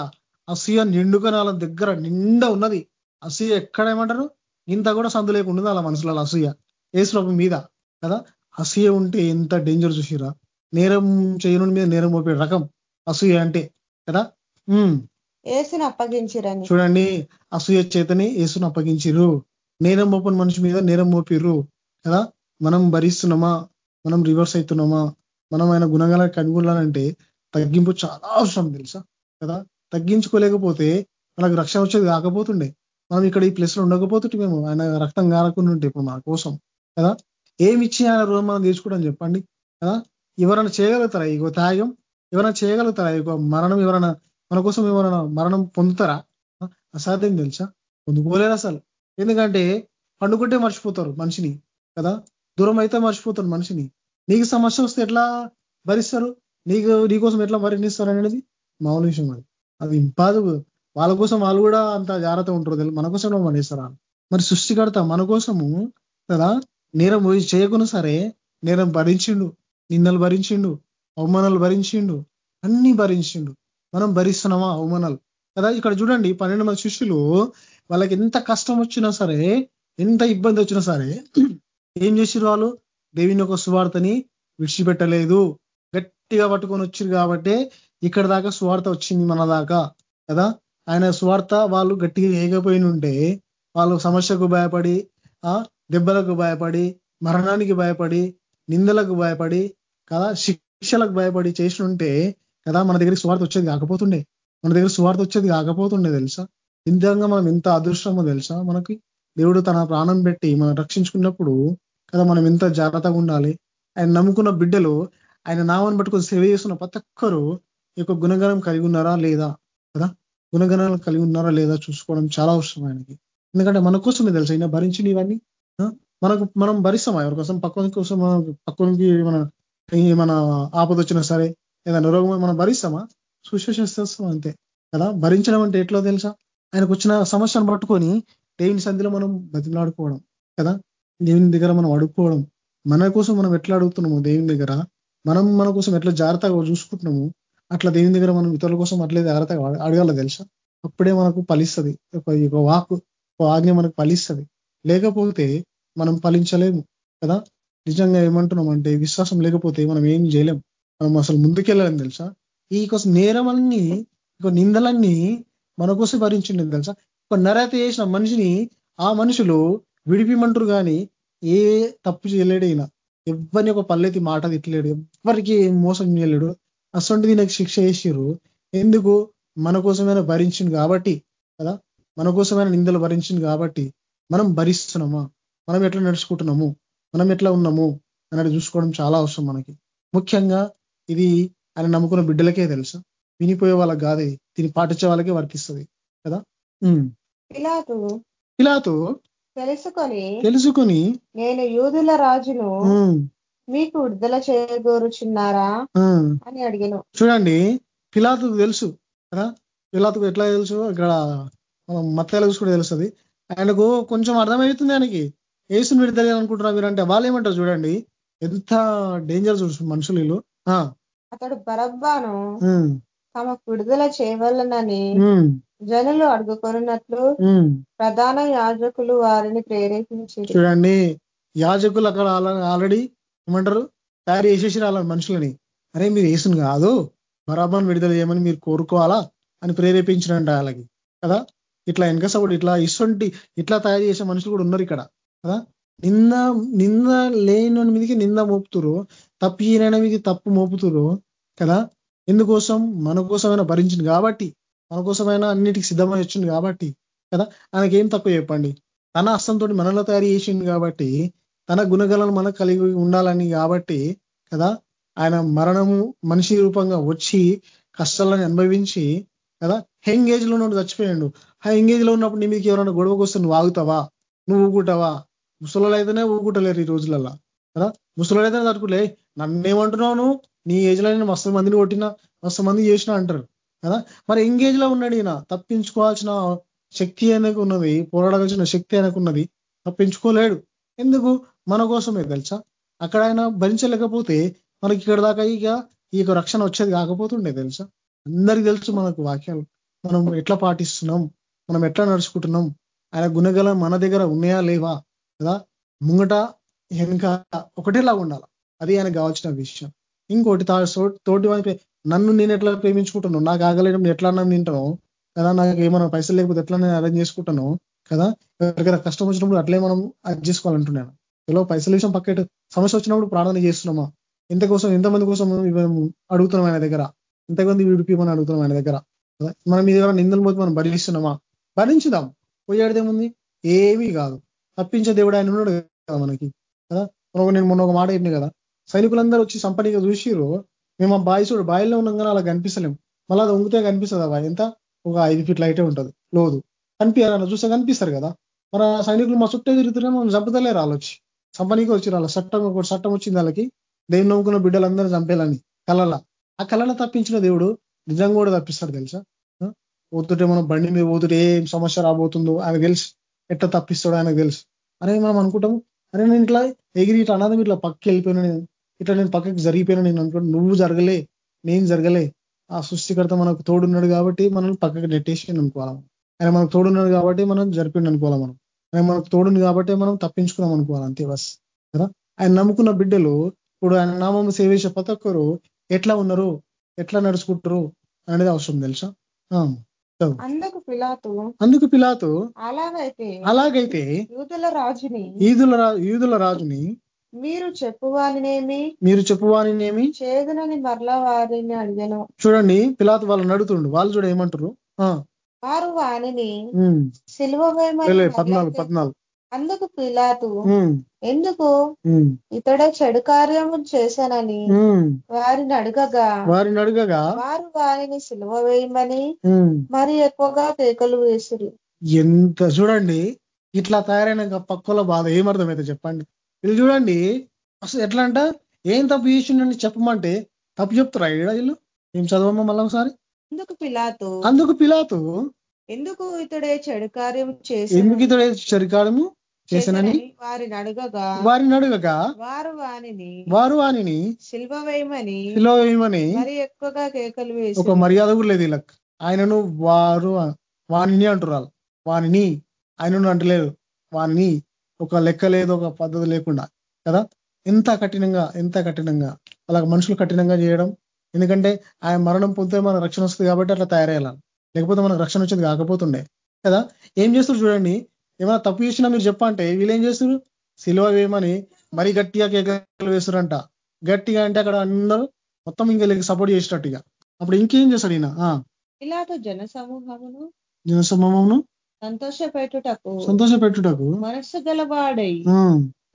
అసూయ నిండుకొని వాళ్ళ దగ్గర నిండా ఉన్నది. అసూయ ఎక్కడ ఏమంటారు? ఇంత కూడా సందు లేకుండా వాళ్ళ మనసులో అసూయ? ఏసుప్రభు మీద కదా? అసూయ ఉంటే ఎంత డేంజర్ చూసిరా నేరం చేయనుడి మీద నేరం మోపే రకం అసూయ అంటే కదా? ఏసును అప్పగించిరని చూడండి. అసూయ చేతని యేసును అప్పగించిర్రు. నేరం మోపని మనిషి మీద నేరం మోపిర్రు. కదా? మనం భరిస్తున్నామా? మనం రివర్స్ అవుతున్నామా మనం ఆయన గుణగల కనుగొనాలంటే తగ్గింపు చాలా అవసరం తెలుసా? కదా? తగ్గించుకోలేకపోతే మనకు రక్షణ వచ్చేది కాకపోతుండే. మనం ఇక్కడ ఈ ప్లేస్లో ఉండకపోతుంటే మేము ఆయన రక్తం కారకుండా ఉంటే ఇప్పుడు మన కోసం. కదా? ఏమి ఇచ్చి ఆయన రోజు మనం తీసుకోవడం చెప్పండి. కదా? ఎవరైనా చేయగలుగుతారా? ఇగో త్యాగం. ఎవరైనా చేయగలుగుతారా? ఇగో మరణం ఎవరైనా మన కోసం ఎవరైనా మరణం పొందుతారా? అసాధ్యం తెలుసా? పొందుకోలేరు అసలు. ఎందుకంటే పండుకుంటే మర్చిపోతారు మనిషిని. కదా? దూరం అయితే మర్చిపోతారు మనిషిని. నీకు సమస్య వస్తే ఎట్లా భరిస్తారు? నీకు నీకోసం ఎట్లా భరణిస్తారు అనేది మామూలు విషయం అది అది ఇంపాదు వాళ్ళ కోసం వాళ్ళు కూడా అంత జాగ్రత్త ఉంటారు తెలుసు? మన కోసం మనిస్తారా మరి సృష్టికర్త మన కోసము కదా? నేరం చేయకుండా సరే నేరం భరించిండు నిందలు భరించిండు అవమానాలు భరించిండు అన్ని భరించిండు. మనం భరిస్తున్నామా అవమానాలు? కదా? ఇక్కడ చూడండి పన్నెండు మంది శిష్యులు వాళ్ళకి ఎంత కష్టం వచ్చినా సరే ఎంత ఇబ్బంది వచ్చినా సరే ఏం చేసిరు వాళ్ళు? దేవిని ఒక సువార్తని విడిచిపెట్టలేదు. గట్టిగా పట్టుకొని వచ్చిరు కాబట్టి ఇక్కడ దాకా సువార్త వచ్చింది మన దాకా కదా? ఆయన సువార్త వాళ్ళు గట్టిగా వేయకపోయినుంటే వాళ్ళు సమస్యకు భయపడి ఆ దెబ్బలకు భయపడి మరణానికి భయపడి నిందలకు భయపడి కదా? శిక్షలకు భయపడి చేసి ఉంటే కదా? మన దగ్గరికి సువార్త వచ్చేది కాకపోతుండే. మన దగ్గర సువార్త వచ్చేది కాకపోతుండే తెలుసా? ఇంతగా మనం ఎంత అదృష్టమో తెలుసా మనకి? దేవుడు తన ప్రాణం పెట్టి మనం రక్షించుకున్నప్పుడు కదా మనం ఎంత జాగ్రత్తగా ఉండాలి. ఆయన నమ్ముకున్న బిడ్డలు ఆయన నామాన్ని పట్టుకొని సేవ చేస్తున్న ప్రతి ఒక్కరు ఈ యొక్క గుణగణం కలిగి ఉన్నారా లేదా? కదా? గుణగణాలు కలిగి ఉన్నారా లేదా చూసుకోవడం చాలా అవసరం ఆయనకి. ఎందుకంటే మన కోసమే తెలుసు? అయినా భరించిన ఇవన్నీ? మనకు మనం భరిస్తామా? ఎవరి కోసం? పక్కన కోసం పక్కనికి మన మన ఆపద వచ్చినా సరే ఏదైనా రోగం మనం భరిస్తామా? సుశేషిస్తాం అంతే. కదా? భరించడం అంటే ఎట్లా తెలుసా? ఆయనకు వచ్చిన సమస్యను పట్టుకొని దేవుని సంధిలో మనం బతిమలాడుకోవడం కదా? దేవుని దగ్గర మనం అడుక్కోవడం మన కోసం మనం ఎట్లా అడుగుతున్నాము దేవుని దగ్గర మనం మన కోసం ఎట్లా జాగ్రత్తగా చూసుకుంటున్నాము అట్లా దేవుని దగ్గర మనం ఇతరుల కోసం అట్లే జాగ్రత్తగా అడగాల తెలుసా? అప్పుడే మనకు ఫలిస్తుంది. ఒక వాక్ ఒక ఆజ్ఞ మనకు ఫలిస్తుంది. లేకపోతే మనం ఫలించలేము కదా? నిజంగా ఏమంటున్నాం అంటే విశ్వాసం లేకపోతే మనం ఏం చేయలేం. మనం అసలు ముందుకెళ్ళలేం తెలుసా? ఈ కోసం నేరమన్నీ అన్ని నిందలన్నీ మన కోసం భరించింది తెలుసా? ఒక చేసిన మనిషిని ఆ మనుషులు విడిపిమంటారు కానీ ఏ తప్పు చేయలేడు ఈయన. ఎవరిని ఒక పల్లెతి మాట తిట్టలేడు ఎవరికి మోసం చేయలేడు. అసలు దీనికి శిక్ష చేసిరు ఎందుకు? మన కోసమైనా భరించింది కాబట్టి కదా? మన కోసమైన నిందలు భరించింది కాబట్టి మనం భరిస్తున్నామా? మనం ఎట్లా నడుచుకుంటున్నాము? మనం ఎట్లా ఉన్నాము? అనేది చూసుకోవడం చాలా అవసరం మనకి. ముఖ్యంగా ఇది ఆయన నమ్ముకున్న బిడ్డలకే తెలుసు? వినిపోయే వాళ్ళకి కాదు దీన్ని పాటించే వాళ్ళకే వర్తిస్తుంది కదా? పిలాతు ఇలాతో తెలుసుకొని తెలుసుకొని నేను యూదుల రాజును మీకు విడుదల చేయగోరుచున్నారా అని అడిగాను. చూడండి పిలాతుకు తెలుసు కదా? పిలాతుకు ఎట్లా తెలుసు? ఇక్కడ మనం మత్తాల చూసుకుంటే తెలుస్తుంది. ఆయనకు కొంచెం అర్థమవుతుంది ఆయనకి. ఏసుని విడుదల అనుకుంటున్నా మీరంటే వాళ్ళు ఏమంటారు చూడండి? ఎంత డేంజర్ చూసు మనుషులు అతడు బరబ్బాను తమకు విడుదల చేయవలనని జనులు అడుగుకొనున్నట్లు ప్రధాన యాజకులు వారిని ప్రేరేపించారు. చూడండి యాజకులు అక్కడ ఆల్రెడీ ఏమంటారు? తయారు చేసేసి వాళ్ళ మనుషులని. అరే మీరు వేసును కాదు బరాబాన్ విడుదల చేయమని మీరు కోరుకోవాలా అని ప్రేరేపించినంట వాళ్ళకి కదా? ఇట్లా వెనక సపోర్ట్ ఇట్లా ఇటువంటి ఇట్లా తయారు చేసే మనుషులు కూడా ఉన్నారు ఇక్కడ కదా? నింద నింద లేని మీదకి నింద మోపుతురు తప్పు ఈయన మీదకి తప్పు మోపుతురు కదా? ఎందుకోసం? మన కోసమైనా భరించింది కాబట్టి మన కోసమైనా అన్నిటికి సిద్ధమై వచ్చింది కాబట్టి కదా? ఆయనకేం తక్కువ చెప్పండి. తన హస్తంతో మనలో తయారు చేసింది కాబట్టి తన గుణగలను మనకు కలిగి ఉండాలని కాబట్టి కదా? ఆయన మరణము మనిషి రూపంగా వచ్చి కష్టాలను అనుభవించి కదా? యంగ్ ఏజ్లో నుండి చచ్చిపోయాడు. ఆ యంగ్ ఏజ్లో ఉన్నప్పుడు నీ మీకు ఎవరైనా గొడవకు వస్తే నువ్వు ఆగుతావా? నువ్వు ఊగుంటావా ముసలోళ్ళు అయితేనే ఊగుటలేరు ఈ రోజులలో కదా? ముసలు అయితేనే తట్టుకులే నన్నేమంటున్నావు నీ ఏజ్లో నేను మస్తు మందిని కొట్టినా మస్తు మంది చేసిన అంటారు కదా? మరి ఎంగేజ్లో ఉన్నాడు ఈయన తప్పించుకోవాల్సిన శక్తి ఆయనకు ఉన్నది పోరాడాల్సిన శక్తి ఆయనకు ఉన్నది తప్పించుకోలేడు. ఎందుకు? మన కోసమే తెలుసా? అక్కడ ఆయన భరించలేకపోతే మనకి ఇక్కడ దాకా ఇక ఈ రక్షణ వచ్చేది కాకపోతుండే తెలుసా? అందరికి తెలుసు మనకు వాక్యాలు. మనం ఎట్లా పాటిస్తున్నాం? మనం ఎట్లా నడుచుకుంటున్నాం? ఆయన గుణగల మన దగ్గర ఉన్నాయా లేవా? కదా? ముంగట వెనుక ఒకటేలాగా ఉండాలి. అది ఆయన కావాల్సిన విషయం. ఇంకోటి తోటి వారి నన్ను నేను ఎట్లా ప్రేమించుకుంటాను నాకు ఆగలేడం ఎట్లా అన్నం తింటాను కదా నాకు ఏమైనా పైసలు లేకపోతే ఎట్లా నేను అరేంజ్ చేసుకుంటాను కదా ఎవరికైనా కష్టం వచ్చినప్పుడు అట్లే మనం అరేంజ్ చేసుకోవాలంటున్నాను. ఎలా పైసల విషయం పక్కన సమస్య వచ్చినప్పుడు ప్రార్థన చేస్తున్నామా? ఇంతకోసం ఎంతమంది కోసం అడుగుతున్నాం ఆయన దగ్గర. ఎంతమంది విడిపిమని అడుగుతున్నాం ఆయన దగ్గర. మనం మీ దగ్గర నిందలు పోతే మనం భరిస్తున్నామా? భరించుదాం. పోయేదేముంది ఏమీ కాదు. తప్పించే దేవుడు ఆయన ఉన్నాడు కదా మనకి. కదా నేను మొన్న ఒక మాట చెప్పిన కదా సైనికులందరూ వచ్చి సంపనిగా చూసిరు మేము ఆ బాయి చూడు బాయిలో ఉన్నాం కానీ అలా కనిపిస్తలేం. మళ్ళీ అది వంగితే కనిపిస్తుంది ఆ బాయి? ఎంత? ఒక ఐదు ఫీట్ అయితే ఉంటుంది. లోదు. కనిపించాలన్న చూస్తే కనిపిస్తారు కదా. మన సైనికులు మా చుట్టే తిరుగుతున్నా మనం చంపుతలేరు వాళ్ళొచ్చి సంపనీకి వచ్చి వాళ్ళ. చట్టం ఒక చట్టం వచ్చింది వాళ్ళకి. దేవుని నమ్ముకున్న బిడ్డలందరూ చంపేయాలని. కళల ఆ కళల తప్పించిన దేవుడు నిజంగా కూడా తప్పిస్తాడు తెలుసా? పోతుంటే మనం బండి మీద పోతుంటే ఏం సమస్య రాబోతుందో ఆయనకు తెలుసు. ఎట్లా తప్పిస్తాడో ఆయనకు తెలుసు. అరే మనం అనుకుంటాము అరే నేను ఇట్లా ఎగిరి ఇట్లా అనాథం ఇట్లా పక్కకి వెళ్ళిపోయినా ఇట్లా నేను పక్కకి జరిగిపోయినా నేను అనుకుంటా నువ్వు జరగలే నేను జరగలే. ఆ సృష్టికర్త మనకు తోడున్నాడు కాబట్టి మనం పక్కకి నెట్టేసి అనుకోవాలి ఆయన మనకు తోడున్నాడు కాబట్టి మనం జరిపిండి అనుకోవాలి మనం. ఆయన మనకు తోడుంది కాబట్టి మనం తప్పించుకున్నాం అనుకోవాలి అంతే బస్. కదా? ఆయన నమ్ముకున్న బిడ్డలు ఇప్పుడు ఆయన నామం సేవేసే ప్రతి ఒక్కరు ఎట్లా ఉన్నారు ఎట్లా నడుచుకుంటారు అనేది అవసరం తెలుసా? అందుకు పిలాతు అందుకు పిలాతు అలాగైతే అలాగైతే యూదుల రాజుని ఈదుల యూదుల రాజుని మీరు చెప్పువానినేమి మీరు చెప్పువానినేమి చేదునని మరలా వారిని అడిగాను. చూడండి పిలాతు వాళ్ళని అడుగుతుండు. వాళ్ళు చూడ ఏమంటారు వారు వాణిని సిల్వ పద్నాలుగు పద్నాలుగు. అందుకు పిలాతు ఎందుకు ఇతడే చెడు కార్యము చేశానని వారిని అడగగా? వారిని అడగగా? వారు వారిని సిలువ వేయమని మరి ఎక్కువగా కేకలు వేసిరి. ఎంత చూడండి ఇట్లా తయారైన పక్కల బాధ ఏమర్థమైతే చెప్పండి? వీళ్ళు చూడండి అసలు ఎట్లా అంట? ఏం తప్పు చేసిండని చెప్పమంటే తప్పు చెప్తారా ఈడ వీళ్ళు? ఏం చదవమ్మా మళ్ళీ ఒకసారి? అందుకు పిలాతు? అందుకు పిలాతు. ఎందుకు ఇతడే చెడు కార్యం చేసి ఎందుకు ఇతడే చెడుకార్యము చేశానని వారిని అడగగా. వారిని అడగగా. వారు వానిని వారు వానిని శిల్వ వేయమని శిలో వేయమని మరి ఎక్కువగా కేకలు వేసి ఒక మర్యాద కూడా లేదు వీళ్ళకి. ఆయనను వారు వాణిని అంటున్నారు. వాణిని ఆయనను అంటలేదు. వాణ్ణి ఒక లెక్క లేదు ఒక పద్ధతి లేకుండా కదా? ఎంత కఠినంగా ఎంత కఠినంగా అలా మనుషులు కఠినంగా చేయడం ఎందుకంటే ఆయన మరణం పొందితే మన రక్షణ వస్తుంది కాబట్టి అట్లా తయారయ్యాలి? లేకపోతే మనకు రక్షణ వచ్చేది కాకపోతుండే కదా? ఏం చేస్తారు చూడండి ఏమైనా తప్పు చేసినా మీరు చెప్పంటే వీళ్ళు ఏం చేస్తారు సిలువ వేయమని మరీ గట్టిగా కేకలు వేస్తారంట గట్టిగా అంటే అక్కడ అందరూ మొత్తం ఇంకా సపోర్ట్ చేసినట్టుగా అప్పుడు ఇంకేం చేస్తాడు ఈయన? జన సమూహమును జనసమూహమును సంతోష పెట్టుటకు సంతోష పెట్టుటకు మనస్సు గలవాడై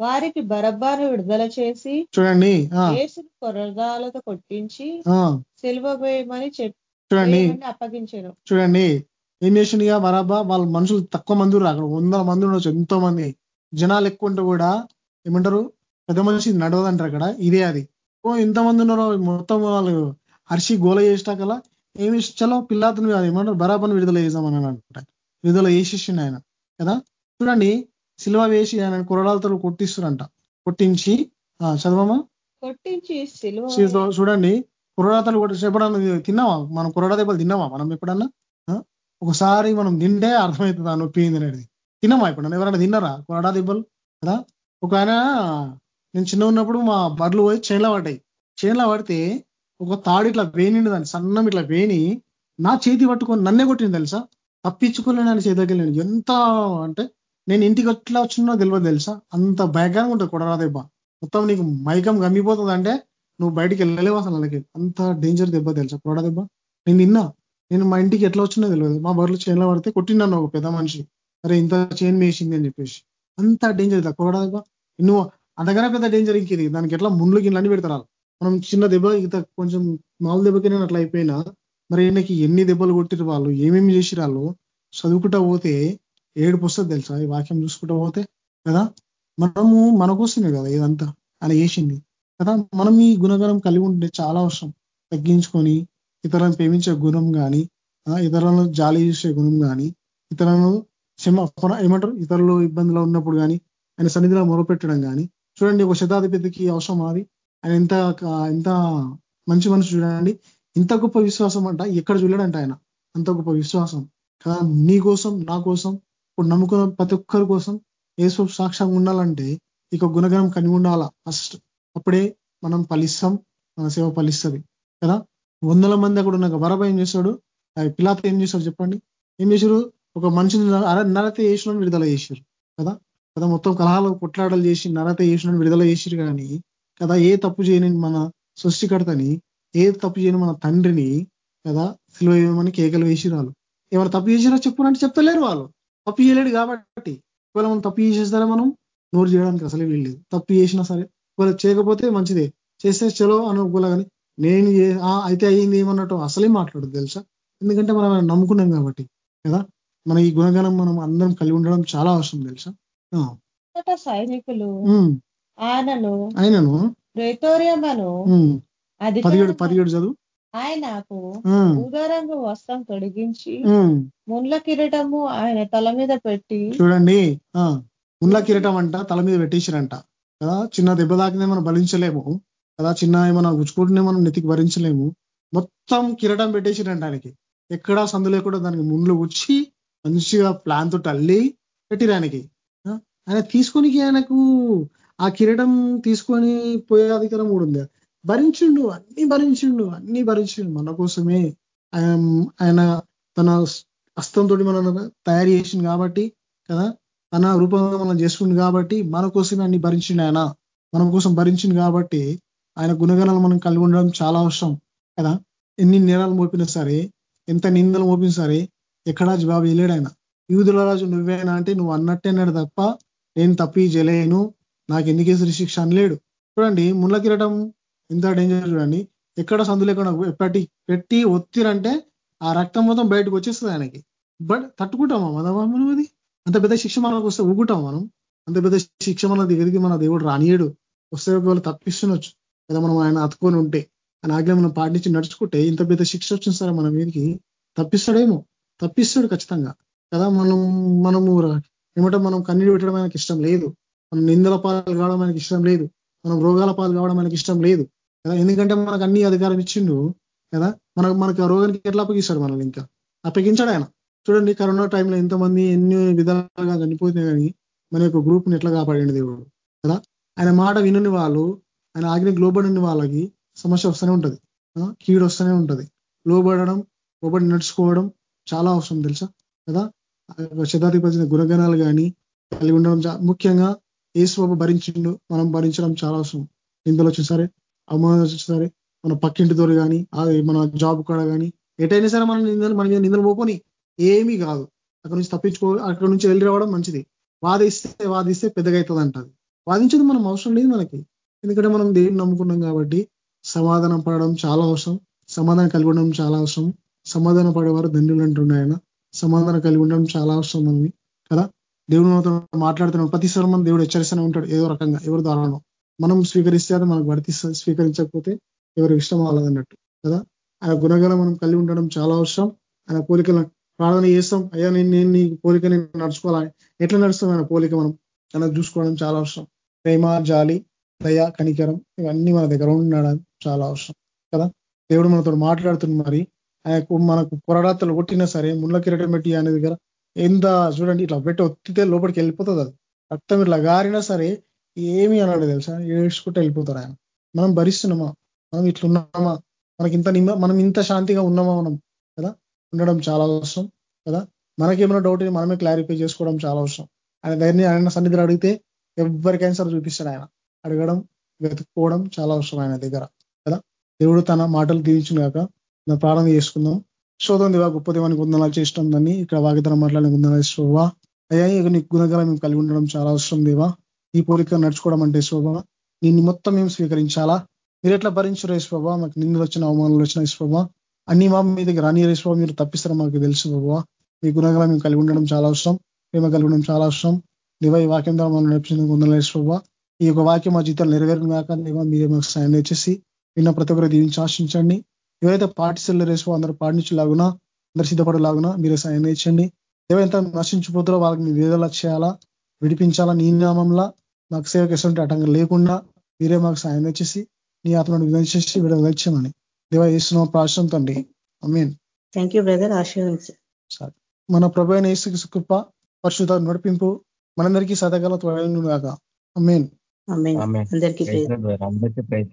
వారికి బరబ్బాను విడుదల చేసి చూడండి యేసును కొరదాలతో కొట్టించి సిల్వ వేయమని చెప్పి చూడండి. వేయమని అప్పగించాను. చూడండి ఏం చేసిండు ఇక బరాబా వాళ్ళ మనుషులు తక్కువ మంది అక్కడ వందల మంది ఉండొచ్చు ఎంతో మంది జనాలు ఎక్కువ ఉంటే కూడా ఏమంటారు? పెద్ద మనిషి నడవదంటారు అక్కడ ఇదే అది. ఓ ఎంతమంది ఉన్నారో మొత్తం వాళ్ళు హర్షి గోల చేసినాకలా ఏమి చలో పిల్లాతను ఏమంటారు? బరాబర్ని విడుదల చేసామని అంట విడుదల చేసేసిండు ఆయన కదా? చూడండి సిల్వ వేసి ఆయన కురడాలతో కొట్టిస్తురంట. కొట్టించి ఆ, చదవమా? కొట్టించి చూడండి కుర్రాతలు కూడా ఎప్పుడన్నా తిన్నావా? మనం కుర్రాడ దెబ్బలు తిన్నావా? మనం ఎప్పుడన్నా? ఒకసారి మనం తింటే అర్థమవుతుంది ఆ నొప్పి ఏంది అనేది? తిన్నామా ఎప్పుడన్నా? ఎవరైనా తిన్నారా కుర్రాడ దెబ్బలు? కదా? ఒక ఆయన నేను చిన్న ఉన్నప్పుడు మా బర్లు పోయి చేన్లో పడ్డాయి. చేన్లో పడితే ఒక తాడు ఇట్లా వేనిండి దాన్ని సన్నం ఇట్లా వేని నా చేతి పట్టుకొని నన్నే కొట్టింది తెలుసా? తప్పించుకున్నాను ఆయన ఎంత అంటే నేను ఇంటికి ఎట్లా వచ్చినా తెలియదు తెలుసా? అంత భయంకరంగా ఉంటుంది కొడరాదెబ్బ. మొత్తం నీకు మైకం గమ్మిపోతుంది అంటే నువ్వు బయటికి వెళ్ళలేవు అసలు అలాగే అంత డేంజర్ దెబ్బ తెలుసా కొడ దెబ్బ నేను నిన్నా నేను మా ఇంటికి ఎట్లా వచ్చినా తెలియదు మా బర్రెలు చైన్లో పడితే కొట్టినాను ఒక పెద్ద మనిషి. అరే ఇంత చైన్ వేసింది అని చెప్పేసి. అంత డేంజర్ కొడ దెబ్బ నువ్వు అంతగానే పెద్ద డేంజర్ ఇంకేది. దానికి ఎట్లా ముండ్లు గిన్నెలు అన్ని పెడతారు మనం చిన్న దెబ్బ ఇంత కొంచెం మామూలు దెబ్బకి నేను అట్లా అయిపోయినా. మరి ఈయనకి ఎన్ని దెబ్బలు కొట్టిరు వాళ్ళు? ఏమేమి చేసిరు వాళ్ళు? చదువుకుంటా పోతే ఏడుపు వస్తుంది తెలుసా? ఈ వాక్యం చూసుకుంటా పోతే కదా? మనము మన కోసమే కదా ఇదంతా? అలా చేసింది. కదా? మనం ఈ గుణగణం కలిగి ఉంటే చాలా అవసరం. తగ్గించుకొని ఇతరులను ప్రేమించే గుణం కానీ ఇతరులను జాలి చేసే గుణం కానీ ఇతరులను క్షమ ఏమంటారు? ఇతరులు ఇబ్బందిలో ఉన్నప్పుడు కానీ ఆయన సన్నిధిలో మొరపెట్టడం కానీ చూడండి ఒక శతాధిపతికి అవసరం అది? ఆయన ఎంత ఎంత మంచి మనసు చూడండి. ఇంత గొప్ప విశ్వాసం అంట ఎక్కడ చూడడంట ఆయన. అంత గొప్ప విశ్వాసం. కదా నీ కోసం నా కోసం ఇప్పుడు నమ్ముకున్న ప్రతి ఒక్కరి కోసం ఏసు సాక్ష్యంగా ఉండాలంటే ఇక గుణగణం కలిగి ఉండాలా ఫస్ట్ అప్పుడే మనం ఫలిస్తాం మన సేవ ఫలిస్తుంది. కదా? వందల మంది అక్కడ ఉన్న బరబ ఏం చేశాడు? పిలాత ఏం చేశాడు చెప్పండి? ఏం చేశారు? ఒక మనిషిని నరత చేసిన విడుదల చేశారు. కదా? కదా? మొత్తం కలహాలు కొట్లాటలు చేసి నరత చేసిన విడుదల చేసిరు కానీ కదా? ఏ తప్పు చేయని మన సృష్టికర్తని ఏ తప్పు చేయని మన తండ్రిని కదా సిలువ వేయమని కేకలు వేసిరు వాళ్ళు ఎవరు తప్పు చేసినా చెప్పునంటే చెప్తలేరు వాళ్ళు. తప్పు చేయలేడు కాబట్టి ఒకవేళ మనం తప్పు చేసేస్తారా మనం? నోరు చేయడానికి అసలే వీల్లేదు తప్పు చేసినా సరే ఒకవేళ చేయకపోతే మంచిదే. చేస్తే చలో అనుకోలే కానీ నేను అయితే అయ్యింది ఏమన్నట్టు అసలే మాట్లాడదు తెలుసా? ఎందుకంటే మనం నమ్ముకున్నాం కాబట్టి కదా? మన ఈ గుణగణం మనం అందరం కలిగి ఉండడం చాలా అవసరం తెలుసా? సైనికులు ఆయనను ఆయనను ప్రేతోర్యమను పదిహేడు పదిహేడు చదువు? ఆయనకు ఉదరంగు వస్త్రం తొడిగించి ముండ్ల కిరీటము ఆయన తల మీద పెట్టి చూడండి. ముండ్ల కిరీటం అంట తల మీద పెట్టేసిరంట. కదా? చిన్న దెబ్బ తాకినే మనం భరించలేము. కదా? చిన్న ఏమైనా గుచ్చుకుంటూనే మనం నెతికి భరించలేము. మొత్తం కిరీటం పెట్టేసిరంట ఆయనకి. ఎక్కడా సందు లేకుండా దానికి ముండ్లు గుచ్చి మంచిగా ప్లాన్ తోటి అల్లి పెట్టిరు ఆయనకి. ఆ, ఆయన తీసుకొని ఆయనకు ఆ కిరీటం తీసుకొని పోయే అధికారం కూడా ఉంది? భరించిండు అన్ని భరించిండు అన్ని భరించిండు. మన కోసమే ఆయన ఆయన తన హస్తంతో మనం తయారు చేసింది కాబట్టి కదా? తన రూపంగా మనం చేసుకుంది కాబట్టి మన కోసమే అన్ని భరించిండు ఆయన. మన కోసం భరించింది కాబట్టి ఆయన గుణగణాలు మనం కలిగి ఉండడం చాలా అవసరం కదా? ఎన్ని నేరాలు మోపినా సరే ఎంత నిందలు మోపినా సరే ఎక్కడా జవాబు వెళ్ళాడు ఆయన. యూదుల రాజు నువ్వేనా అంటే నువ్వు అన్నట్టేనాడు తప్ప నేను తప్పి చేయలేను నాకు ఎందుకేసరి శిక్ష అనలేడు. చూడండి ముళ్ళ కిరటం ఎంత డేంజర్ చూడండి. ఎక్కడ సందు లేకుండా పెట్టి పెట్టి ఒత్తిరంటే ఆ రక్తం మొత్తం బయటకు వచ్చేస్తుంది ఆయనకి. బట్ తట్టుకుంటామా మదమా మనం అది? అంత పెద్ద శిక్ష మనకు వస్తే ఊగుతాం మనం? అంత పెద్ద శిక్ష మన దగ్గరికి మన దేవుడు రానియడు వస్తే ఒకవేళ తప్పిస్తుండొచ్చు. కదా మనం ఆయన అతుకొని ఉంటే ఆయన ఆజ్ఞ మనం పాటించి నడుచుకుంటే ఇంత పెద్ద శిక్ష వచ్చింది సరే మన మీదకి తప్పిస్తాడేమో. తప్పిస్తాడు ఖచ్చితంగా. కదా మనం మనము ఏమంటే మనం కన్నీరు పెట్టడం ఆయనకి ఇష్టం లేదు. మనం నిందల పాలు కావడం మనకి ఇష్టం లేదు. మనం రోగాల పాలు కావడం మనకి ఇష్టం లేదు కదా? ఎందుకంటే మనకు అన్ని అధికారం ఇచ్చిండు కదా? మనకు మనకు ఆ రోగానికి ఎట్లా అప్పగిస్తాడు మనల్ని ఇంకా? అప్పగించాడు ఆయన. చూడండి కరోనా టైంలో ఎంతమంది ఎన్ని విధాలుగా చనిపోతున్నాయి కానీ మన యొక్క గ్రూప్ని ఎట్లా కాపాడండి దేవుడు కదా? ఆయన మాట వినని వాళ్ళు ఆయన ఆజ్ఞ లోబడిన వాళ్ళకి సమస్య వస్తూనే ఉంటుంది కీడు వస్తూనే ఉంటుంది. లోబడడం లోబడి నడుచుకోవడం చాలా అవసరం తెలుసా? కదా? శతాధిపతి గుణగణాలు కానీ కలిగి ఉండడం ముఖ్యంగా ఏసుబాబు భరించిండు మనం భరించడం చాలా అవసరం. ఇందులో వచ్చిన సరే అవమానాలు సరే మన పక్కింటి తోరు కానీ మన జాబ్ కాడ కానీ ఎటైనా సరే మనం నిందలు మన మీద నిందలు పోకొని ఏమీ కాదు. అక్కడ నుంచి తప్పించుకో అక్కడ నుంచి వెళ్ళి రావడం మంచిది. వాదిస్తే వాదిస్తే పెద్దగా అవుతుంది అంటది వాదించడం మనం అవసరం లేదు మనకి. ఎందుకంటే మనం దేవుని నమ్ముకున్నాం కాబట్టి సమాధానం పడడం చాలా అవసరం. సమాధానం కలిగి ఉండడం చాలా అవసరం. సమాధాన పడేవారు దండ్రులు అంటున్నాయన ఆయన. సమాధానం కలిగి ఉండడం చాలా అవసరం మనది కదా? దేవుడు మనతో మాట్లాడుతున్నాం ప్రతిసారి మనం దేవుడు హెచ్చరిస్తూనే ఉంటాడు. ఏదో రకంగా ఎవరి ద్వారానో మనం స్వీకరిస్తే అది మనకు వర్తిస్తుంది స్వీకరించకపోతే ఎవరికి ఇష్టం అవ్వదన్నట్టు కదా? ఆయన గుణగలం మనం కలిగి ఉండడం చాలా అవసరం. ఆయన పోలికలను ప్రార్థన చేస్తాం. అయ్యా నేను నేను నీ పోలిక నేను నడుచుకోవాలి? ఎట్లా నడుస్తాం ఆయన పోలిక మనం? అలా చూసుకోవడం చాలా అవసరం. ప్రేమ జాలి దయ కనికరం ఇవన్నీ మన దగ్గర ఉండడం చాలా అవసరం. కదా? దేవుడు మనతో మాట్లాడుతుంది మరి ఆయనకు మనకు పొరడాతలు కొట్టినా సరే ముళ్ళ కిరటం పెట్టి ఆయన దగ్గర ఎంత చూడండి ఇట్లా పెట్టి ఒత్తితే లోపలికి వెళ్ళిపోతుంది అది. రక్తం ఇట్లా గారినా సరే ఏమి అన్నాడు తెలుసా? ఏడ్చుకుంటూ వెళ్ళిపోతారు ఆయన. మనం భరిస్తున్నామా? మనం ఇట్లున్నామా? మనకి ఇంత మనం ఇంత శాంతిగా ఉన్నామా మనం? కదా? ఉండడం చాలా అవసరం. కదా? మనకేమైనా డౌట్ మనమే క్లారిఫై చేసుకోవడం చాలా అవసరం. ఆయన దగ్గర ఆయన సన్నిధిలో అడిగితే ఎవరికైనా సరే చూపిస్తాడు ఆయన. అడగడం వెతుక్కోవడం చాలా అవసరం ఆయన దగ్గర. కదా? దేవుడు తన మాటలు తీర్చుగాక కాక మనం ప్రారంభం చేసుకుందాం. శోధం దివా గొప్ప దేవానికి వందనాలు చేసినాం దాన్ని ఇక్కడ వాగితనం మాట్లాడిన వందనాలు శోభ అయ్యా ఇక నీ గుణగల మేము కలిగి ఉండడం చాలా అవసరం దేవా. ఈ పోలిక నడుచుకోవడం అంటే శోభ. నిన్ను మొత్తం మేము స్వీకరించాలా? మీరు ఎట్లా భరించరు శోభా మాకు నిన్నులు వచ్చిన అవమానాలు వచ్చిన శోభ అన్ని మా మీ దగ్గర రాని శోభ మీరు తప్పిస్తారో మాకు తెలుసు బాబా మీ గుణగలం మేము కలిగి ఉండడం చాలా అవసరం. ప్రేమ కలిగి ఉండడం చాలా అవసరం. దేవా ఈ వాక్యం ద్వారా మనం నడిపించిన వందనాలు ఈ యొక్క వాక్యం మా జీతాలు నెరవేరిన కాక దేవా మీరే మాకు సాయం చేసి విన్న ప్రతి ఒక్కరు దీవించి ఆశించండి. ఎవరైతే పాటిస్తలు రేసో అందరూ పాటించలాగునా అందరు సిద్ధపడలాగునా మీరే సాయం ఇచ్చండి ఎవరైతే నశించిపోతారో వాళ్ళకి మీ వేదలా చేయాలా విడిపించాలా నీ నామంలా మాకు సేవకు ఎటువంటి ఆటంకం లేకుండా మీరే మాకు సాయం వచ్చేసి నీ ఆత్మను విధించేసి విడుదల ఇచ్చామని దేవ వేస్తున్నాం ప్రాశం తండ్రి. అమీన్ థ్యాంక్ యూ బ్రదర్ ఆశీర్వదించు. మన ప్రభు అయిన యేసు కృప పరిశుద్ధ నడిపింపు మనందరికీ సదగల త్వరగా అమీన్ అందరికీ అందరికీ ప్రైజ్